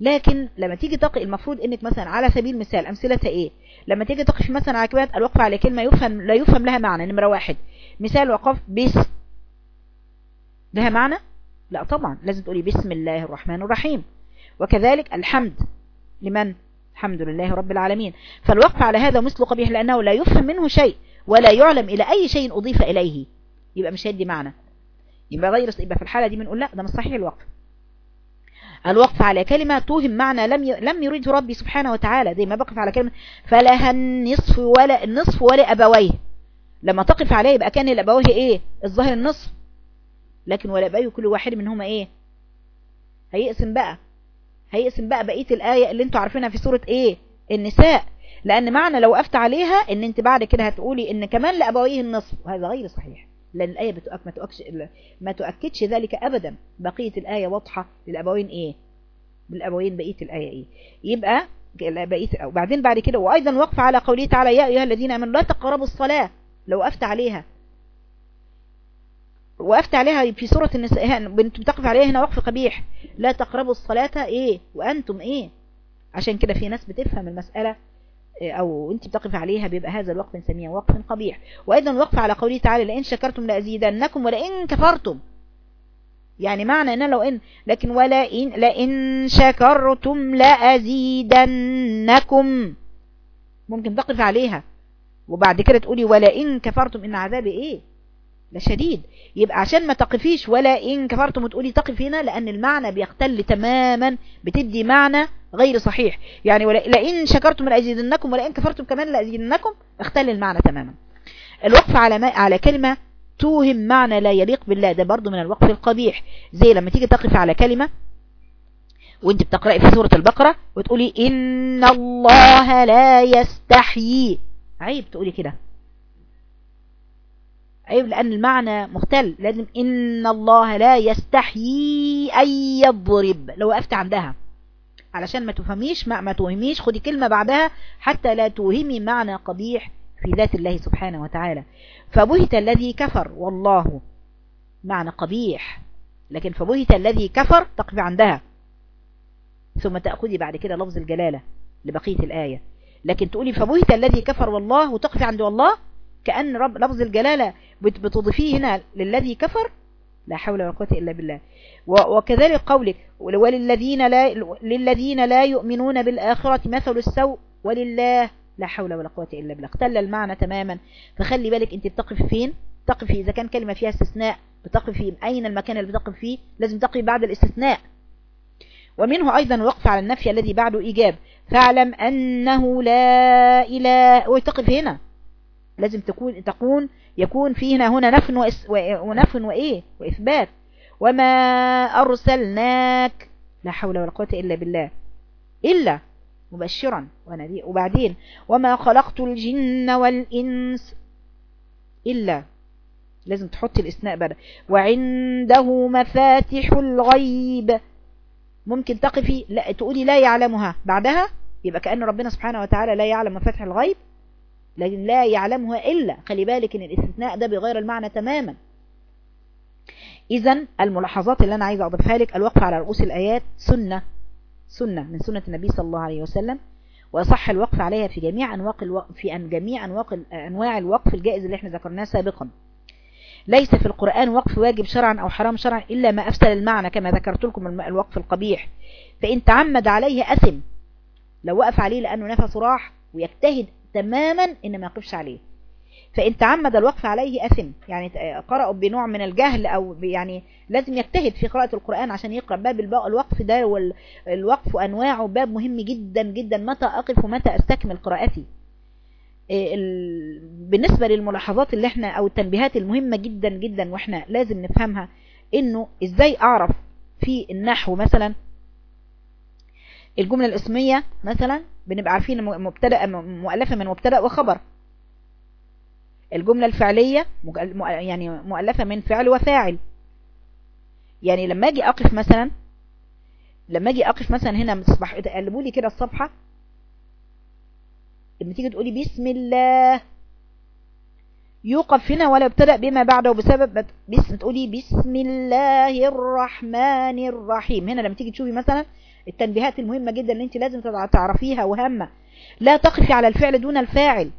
لكن لما تيجي تقي المفروض إنك مثلا على سبيل المثال امثلتها إيه؟ لما تيجي تقف مثلا على كلمه الوقف على كلمة يفهم لا يفهم لها معنى نمرة واحد. مثال وقف بس. لها معنى؟ لا طبعا. لازم تقولي بسم الله الرحمن الرحيم. وكذلك الحمد. لمن؟ الحمد لله رب العالمين. فالوقف على هذا مثل قبيح لأنه لا يفهم منه شيء ولا يعلم إلى أي شيء أضيف إليه. يبقى مش هيدي معنى. يبقى غير يبقى في الحالة دي بنقول لا ده مش صحيح الوقف. الوقف على كلمة توهم معنى لم. لم يريده ربي سبحانه وتعالى زي ما بقف على كلمة فلها النصف ولا النصف ولا أبويه. لما تقف عليه يبقى كان الأبويه إيه؟ الظاهر النصف. لكن ولا بقى كل واحد منهما إيه؟ هيقسم بقى. هيقسم بقى بقية الآية اللي أنتوا عارفينها في سورة إيه؟ النساء. لأن معنى لو وقفت عليها إن انت بعد كده هتقولي إن كمان لأبويه النصف. وهذا غير صحيح. لأن الآية بتؤك ما, تؤكش ما تؤكدش ذلك ابدا. بقية الآية واضحة للأبوين إيه؟ بالأبوين بقية الآية إيه؟ يبقى بقية وبعدين بعد كده وأيضا وقف على قوله تعالى يا أيها الذين آمنوا لا تقربوا الصلاة. لو وقفت عليها وقفت عليها في سورة النساء بنت بتقف عليها هنا وقف قبيح. لا تقربوا الصلاة إيه؟ وأنتم إيه؟ عشان كده في ناس بتفهم المسألة أو أنت بتقف عليها بيبقى هذا الوقف نسميه وقف قبيح. وأيضا الوقف على قوله تعالى لئن شكرتم لأزيدنكم ولئن كفرتم. يعني معنى إن لو إن لكن ولئن لئن شكرتم لأزيدنكم. ممكن تقف عليها. وبعد كده تقولي ولئن كفرتم إن عذابي إيه؟ لشديد يبقى عشان ما تقفيش ولا إن كفرتم وتقولي تقف هنا لأن المعنى بيختل تماما بتدي معنى غير صحيح. يعني لئن شكرتم لأزيدنكم ولئن كفرتم كمان لأزيدنكم اختل المعنى تماما. الوقف على ما على كلمة توهم معنى لا يليق بالله ده برضو من الوقف القبيح. زي لما تيجي تقف على كلمة وأنت بتقرأي في سورة البقرة وتقولي إن الله لا يستحيي. عيب تقولي كده. عيب لأن المعنى مختل. لازم إن الله لا يستحيي أن يضرب. لو وقفت عندها. علشان ما تفهميش ما, ما توهميش خدي كلمة بعدها حتى لا توهمي معنى قبيح في ذات الله سبحانه وتعالى. فبهت الذي كفر. والله معنى قبيح. لكن فبهت الذي كفر تقف عندها. ثم تأخذي بعد كده لفظ الجلالة لبقية الآية. لكن تقولي فبهت الذي كفر والله وتقفي عند والله كأن رب لفظ الجلالة بتضيفيه هنا للذي كفر لا حول ولا قوة إلا بالله. وكذلك قولك وللذين لا, للذين لا يؤمنون بالآخرة مثل السوء ولله لا حول ولا قوة إلا بالله. اختل المعنى تماما. فخلي بالك أنت بتقف فين؟ تقف إذا كان كلمة فيها استثناء بتقف في أين المكان اللي بتقف فيه؟ لازم تقف بعد الاستثناء. ومنه أيضا وقف على النفي الذي بعده إيجاب. فاعلم أنه لا إله وتقف هنا. لازم تكون تكون يكون في هنا هنا نف ونف وإيه؟ وإثبات. وما أرسلناك لا حول ولا قوة إلا بالله إلا مبشرا وبعدين وما خلقت الجن والإنس إلا لازم تحط الإثناء بدأ وعنده مفاتح الغيب. ممكن تقفي لا تقولي لا يعلمها. بعدها يبقى كأن ربنا سبحانه وتعالى لا يعلم مفاتح الغيب لكن لا يعلمها إلا خلي بالك إن الاستثناء ده بغير المعنى تماما. إذا الملاحظات اللي أنا عايزة أضيفها لك الوقف على رؤوس الآيات سنة سنة من سنة النبي صلى الله عليه وسلم ويصح الوقف عليها في جميع أنواع في جميع أنواع الوقف الجائز اللي إحنا ذكرناه سابقا. ليس في القرآن وقف واجب شرعا أو حرام شرعا إلا ما أفسد المعنى كما ذكرت لكم الوقف القبيح. فإن تعمد عليه أثم لو وقف عليه لأنه نفسه راح ويجتهد تماما إن ما يقفش عليه. فإن تعمد الوقف عليه أثم. يعني قرأوا بنوع من الجهل أو يعني لازم يجتهد في قراءة القرآن عشان يقرأ باب الوقف ده والوقف وأنواعه باب مهم جدا جدا. متى أقف ومتى أستكمل قراءتي؟ بالنسبة للملاحظات اللي إحنا أو التنبيهات المهمة جدا جدا وإحنا لازم نفهمها إنه إزاي أعرف في النحو مثلا الجملة الاسمية مثلا بنبقى عارفين مبتدأ مؤلفة من مبتدأ وخبر. الجملة الفعلية يعني مؤلفة من فعل وفاعل. يعني لما أجي أقف مثلا لما أجي أقف مثلا هنا مصبح تقلبوا لي كده الصفحة. لما تيجي تقولي بسم الله. يوقف هنا ولا يبتدأ بما بعده بسبب بسم تقولي بسم الله الرحمن الرحيم. هنا لما تيجي تشوفي مثلا التنبيهات المهمة جدا اللي انت لازم تعرفيها وهامة لا تقفي على الفعل دون الفاعل.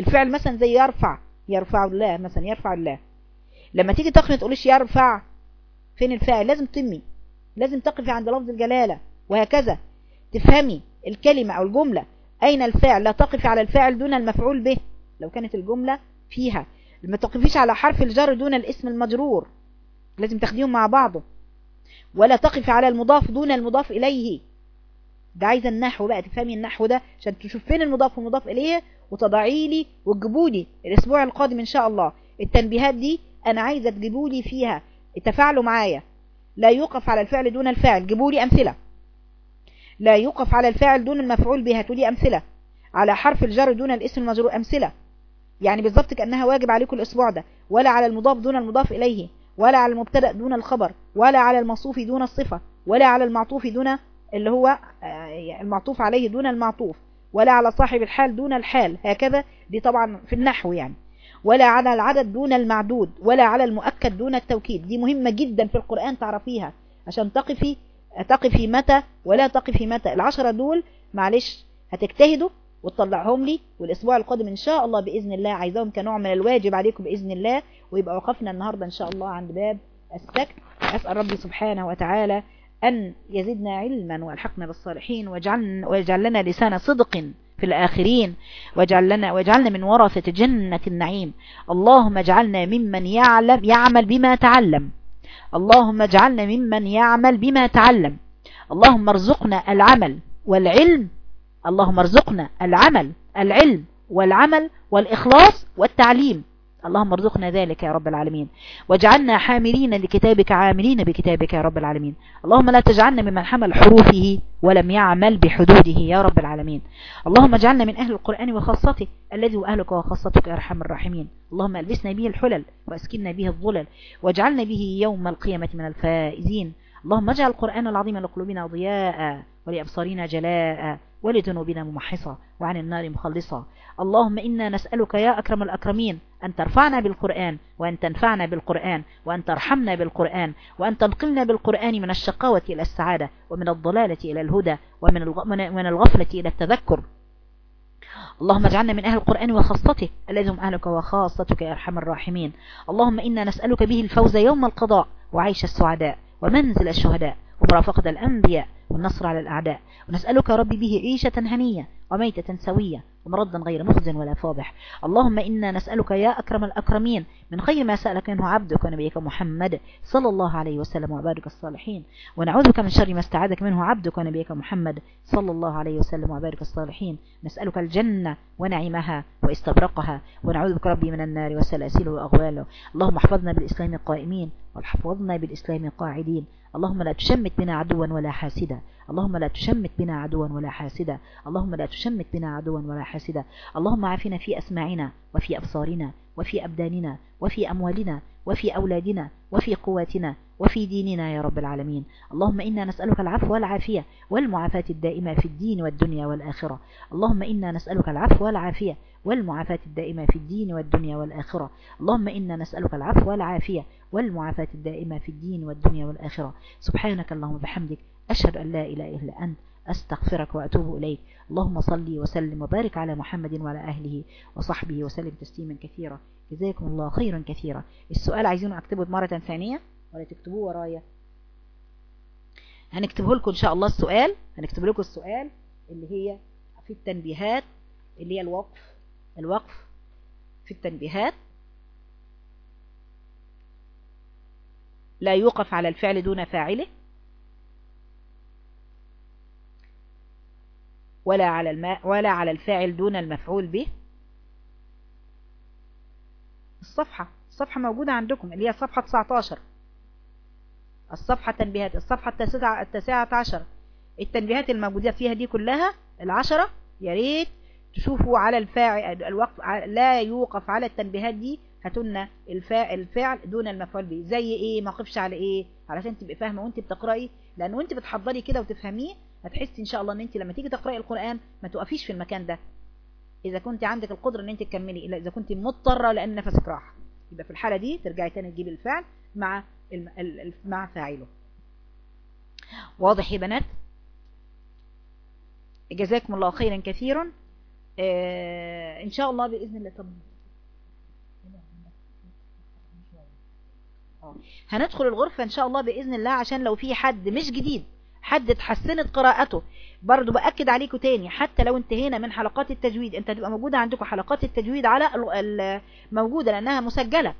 الفعل مثلا زي يرفع. يرفع الله مثلا يرفع الله. لما تيجي تقفي تقوليش يرفع. فين الفاعل؟ لازم تمي لازم تقفي عند لفظ الجلالة. وهكذا. تفهمي الكلمة أو الجملة. أين الفاعل؟ لا تقفي على الفاعل دون المفعول به. لو كانت الجملة فيها. ما تقفيش على حرف الجر دون الاسم المجرور. لازم تاخديهم مع بعضه. ولا تقف على المضاف دون المضاف إليه. ده عايزة النحو بقى تفهمي النحو ده؟ عشان تشوف فين المضاف والمضاف إليه؟ وتضعي لي وتجيبوا لي الأسبوع القادم إن شاء الله. التنبيهات دي أنا عايزة تجيبوا لي فيها. تفاعلوا معايا. لا يوقف على الفعل دون الفاعل. جيبوا لي أمثلة. لا يوقف على الفاعل دون المفعول به هاتوا لي أمثلة. على حرف الجر دون الاسم المجرور. أمثلة. يعني بالظبط كأنها واجب عليكم الأسبوع ده. ولا على المضاف دون المضاف إليه. ولا على المبتدأ دون الخبر ولا على الموصوف دون الصفة ولا على المعطوف دون اللي هو آه، المعطوف عليه دون المعطوف ولا على صاحب الحال دون الحال هكذا. دي طبعا في النحو يعني. ولا على العدد دون المعدود ولا على المؤكد دون التوكيد. دي مهمة جدا في القرآن تعرفيها عشان تقفي تقفي متى ولا تقفي متى. العشرة دول معلش هتجتهدوا وتطلعهم لي والأسبوع القادم إن شاء الله بإذن الله عايزاهم كنوع من الواجب عليكم بإذن الله ويبقى وقفنا النهارده إن شاء الله عند باب السكت. أسأل ربي سبحانه وتعالى أن يزدنا علما وألحقنا بالصالحين واجعلنا واجعل لنا لسان صدق في الآخرين واجعل لنا واجعلنا من ورثة جنة النعيم. اللهم اجعلنا ممن يعلم يعمل بما تعلم. اللهم اجعلنا ممن يعمل بما تعلم. اللهم ارزقنا العمل والعلم اللهم ارزقنا العمل العلم والعمل والإخلاص والتعليم. اللهم ارزقنا ذلك يا رب العالمين. واجعلنا حاملين لكتابك عاملين بكتابك يا رب العالمين. اللهم لا تجعلنا ممن حمل حروفه ولم يعمل بحدوده يا رب العالمين. اللهم اجعلنا من أهل القرآن وخاصته الذي هو أهلك وخاصتك يا أرحم الراحمين. اللهم ألبسنا به الحلل وأسكننا به الظلل. واجعلنا به يوم القيامة من الفائزين. اللهم اجعل القرآن العظيم لقلوبنا ضياء ولأبصارنا جلاء ولذنوبنا ممحصة وعن النار مخلصة. اللهم إنا نسألك يا أكرم الأكرمين أن ترفعنا بالقرآن وأن تنفعنا بالقرآن وأن ترحمنا بالقرآن وأن تنقلنا بالقرآن من الشقاوة إلى السعادة ومن الضلالة إلى الهدى ومن الغفلة إلى التذكر. اللهم اجعلنا من أهل القرآن وخاصته الذي هم أهلك وخاصتك يا أرحم الراحمين. اللهم إنا نسألك به الفوز يوم القضاء وعيش السعداء. ومنزل الشهداء ومرافقة الأنبياء والنصر على الأعداء. ونسألك ربي به عيشة هنية وميتة سوية ومردا غير مخزن ولا فاضح اللهم إنا نسألك يا أكرم الأكرمين من خير ما سألك منه عبدك ونبيك محمد صلى الله عليه وسلم وعبادك الصالحين. ونعوذ بك من شر ما استعاذك منه عبدك ونبيك محمد صلى الله عليه وسلم وعبادك الصالحين. نسألك الجنة ونعيمها واستبرقها. ونعوذ بك ربي من النار وسلاسله وأغواله اللهم احفظنا بالإسلام قائمين واحفظنا بالإسلام قاعدين. اللهم لا تشمت بنا عدوا ولا حاسدا. اللهم لا تشمت بنا عدوا ولا حاسدا. اللهم لا تشمت بنا عدوا ولا حاسدا. اللهم عافنا في أسماعنا وفي أبصارنا وفي أبداننا وفي أموالنا وفي أولادنا وفي قواتنا وفي ديننا يا رب العالمين. اللهم إنا نسألك العفو والعافية والمعافاة الدائمة في الدين والدنيا والآخرة. اللهم إنا نسألك العفو والعافية والمعافاة الدائمة في الدين والدنيا والآخرة. اللهم إنا نسألك العفو والعافية والمعافاة الدائمة في الدين والدنيا والآخرة. سبحانك اللهم بحمدك أشهد أن لا إله إلا أنت أستغفرك وأتوب إليك. اللهم صلي وسلم وبارك على محمد وعلى أهله وصحبه وسلم تسليما كثيرا. جزاكم الله خيرا كثيرا. السؤال عايزينه أكتبه مرة ثانية؟ ولا تكتبوه ورايا. هنكتبه لكم إن شاء الله السؤال. هنكتب لكم السؤال اللي هي في التنبيهات اللي هي الوقف. الوقف في التنبيهات. لا يوقف على الفعل دون فاعله. ولا على الماء ولا على الفاعل دون المفعول به. الصفحة الصفحة موجودة عندكم اللي هي صفحة 19 الصفحة تنبيهات الصفحة التاسعة عشر. التنبيهات الموجودة فيها دي كلها العشرة يا ريت تشوفوا على الفاعل الوقف لا يوقف على التنبيهات دي هاتولنا الفاعل الفعل دون المفعول به. زي إيه؟ ما اقفش على إيه؟ علشان تبقي فاهمة وانت بتقرأي لأن وانت بتحضري كده وتفهميه هتحسي إن شاء الله إن انت لما تيجي تقرأي القرآن ما توقفيش في المكان ده. إذا كنت عندك القدرة إن انت تكملي إلا إذا كنت مضطرة لأن نفسك راح يبقى في الحالة دي ترجعي تاني تجيبي الفعل مع مع فاعله. واضح يا بنات؟ جزاكم الله خيرا كثيرا. إن شاء الله بإذن الله طب هندخل الغرفة إن شاء الله بإذن الله عشان لو في حد مش جديد حد اتحسنت قراءته. برضو بأكد عليكم تاني حتى لو انتهينا من حلقات التجويد أنت تبقى موجودة عندكم حلقات التجويد على موجودة لأنها مسجلة.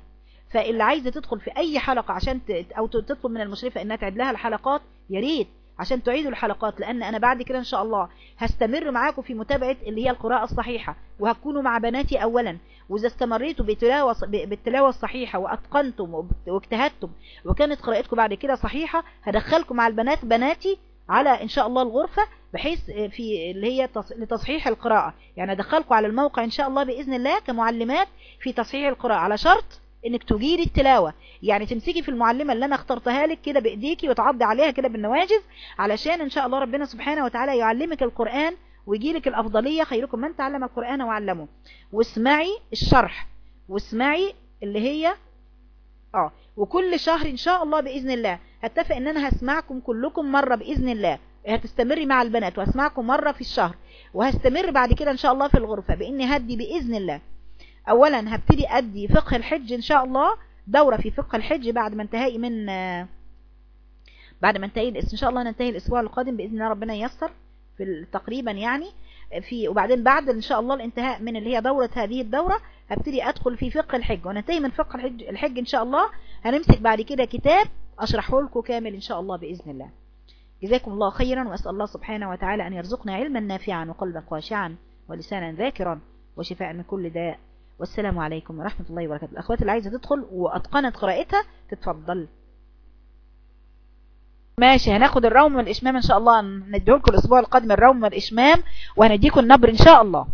فاللي عايزة تدخل في أي حلقة عشان أو تطلب من المشرفة إنها تعد لها الحلقات يا ريت. عشان تعيدوا الحلقات لأن أنا بعد كده إن شاء الله هستمر معاكم في متابعة اللي هي القراءة الصحيحة وهتكونوا مع بناتي اولا. وإذا استمريتوا بتلاوة بالتلاوة الصحيحة وأتقنتم واجتهدتم وكانت قراءتكم بعد كده صحيحة هدخلكم مع البنات بناتي على إن شاء الله الغرفة بحيث في اللي هي لتصحيح القراءة. يعني أدخلكم على الموقع إن شاء الله بإذن الله كمعلمات في تصحيح القراءة. على شرط إنك تجيري التلاوة. يعني تمسكي في المعلمة اللي أنا اخترتها لك كده بإيديكي وتعضي عليها كده بالنواجز علشان إن شاء الله ربنا سبحانه وتعالى يعلمك القرآن ويجيلك الأفضلية خيركم من تعلم القرآن وعلمه. واسمعي الشرح. واسمعي اللي هي آه. وكل شهر إن شاء الله بإذن الله هتفق إن أنا هسمعكم كلكم مرة بإذن الله. هتستمري مع البنات واسمعكم مرة في الشهر. وهستمر بعد كده إن شاء الله في الغرفة بإني هدي بإذن الله. اولا هبتدي أدي فقه الحج إن شاء الله دورة في فقه الحج بعد ما انتهي من بعد ما انتهي إن شاء الله ننتهي الأسبوع القادم بإذن الله ربنا ييسر في تقريبا يعني في وبعدين بعد إن شاء الله الانتهاء من اللي هي دورة هذه الدورة هبتدي أدخل في فقه الحج. وننتهي من فقه الحج, الحج إن شاء الله. هنمسك بعد كده كتاب أشرحه لكم كامل إن شاء الله بإذن الله. جزاكم الله خيرا وأسأل الله سبحانه وتعالى أن يرزقنا علما نافعا وقلبا خاشعا ولسانا ذاكرا وشفاء من كل داء. والسلام عليكم ورحمة الله وبركاته. الأخوات اللي عايزة تدخل وأتقنت قراءتها تتفضل. ماشي هناخد الروم والإشمام إن شاء الله. نديه لكم الأسبوع القادم الروم والإشمام وهنديكم النبر إن شاء الله.